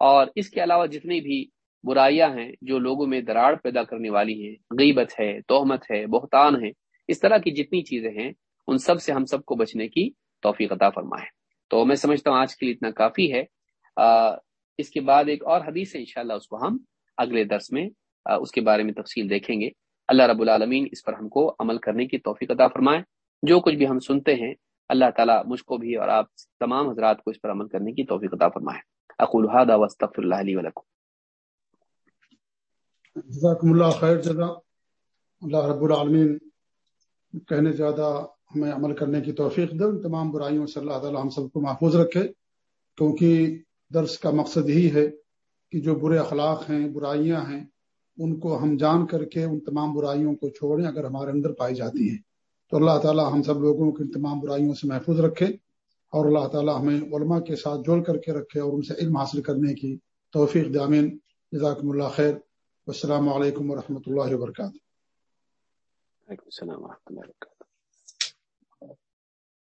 اور اس کے علاوہ جتنی بھی برائیاں ہیں جو لوگوں میں دراڑ پیدا کرنے والی ہیں، غیبت ہے، توہمت ہے، بہتان ہے، اس طرح کی جتنی چیزیں ہیں ان سب سے ہم سب کو بچنے کی توفیق عطا فرمائے۔ تو میں سمجھتا ہوں آج کے لیے اتنا کافی ہے۔ آ, اس کے بعد ایک اور حدیث ہے انشاءاللہ اس کو ہم اگلے درس میں آ, اس کے بارے میں تفصیل دیکھیں گے۔ اللہ رب العالمین اس پر ہم کو عمل کرنے کی توفیق عطا فرمائے۔ جو کچھ بھی ہم سنتے ہیں اللہ تعالیٰ مجھ کو بھی اور آپ تمام حضرات کو اس پر عمل کرنے کی توفیق عطا فرمائے۔ اقول هذا واستغفر الله لي ولكم۔ جزاکم اللہ خیر جزا اللہ رب العالمین۔ کہنے زیادہ ہمیں عمل کرنے کی توفیق دے ان تمام برائیوں سے اللہ تعالی ہم سب کو محفوظ رکھے۔ کیونکہ درس کا مقصد ہی ہے کہ جو برے اخلاق ہیں، برائیاں ہیں، ان کو ہم جان کر کے ان تمام برائیوں کو چھوڑیں اگر ہمارے اندر پائی جاتی ہیں۔ تو اللہ تعالی ہم سب لوگوں کو ان تمام برائیوں سے محفوظ رکھے اور اللہ تعالی ہمیں علماء کے ساتھ جوڑ کر کے رکھے اور ان سے علم حاصل کرنے کی توفیق دامین جزاکم اللہ خیر۔ السلام علیکم ورحمۃ اللہ وبرکاتہ۔ السلام و رحمۃ اللہ وبرکاتہ۔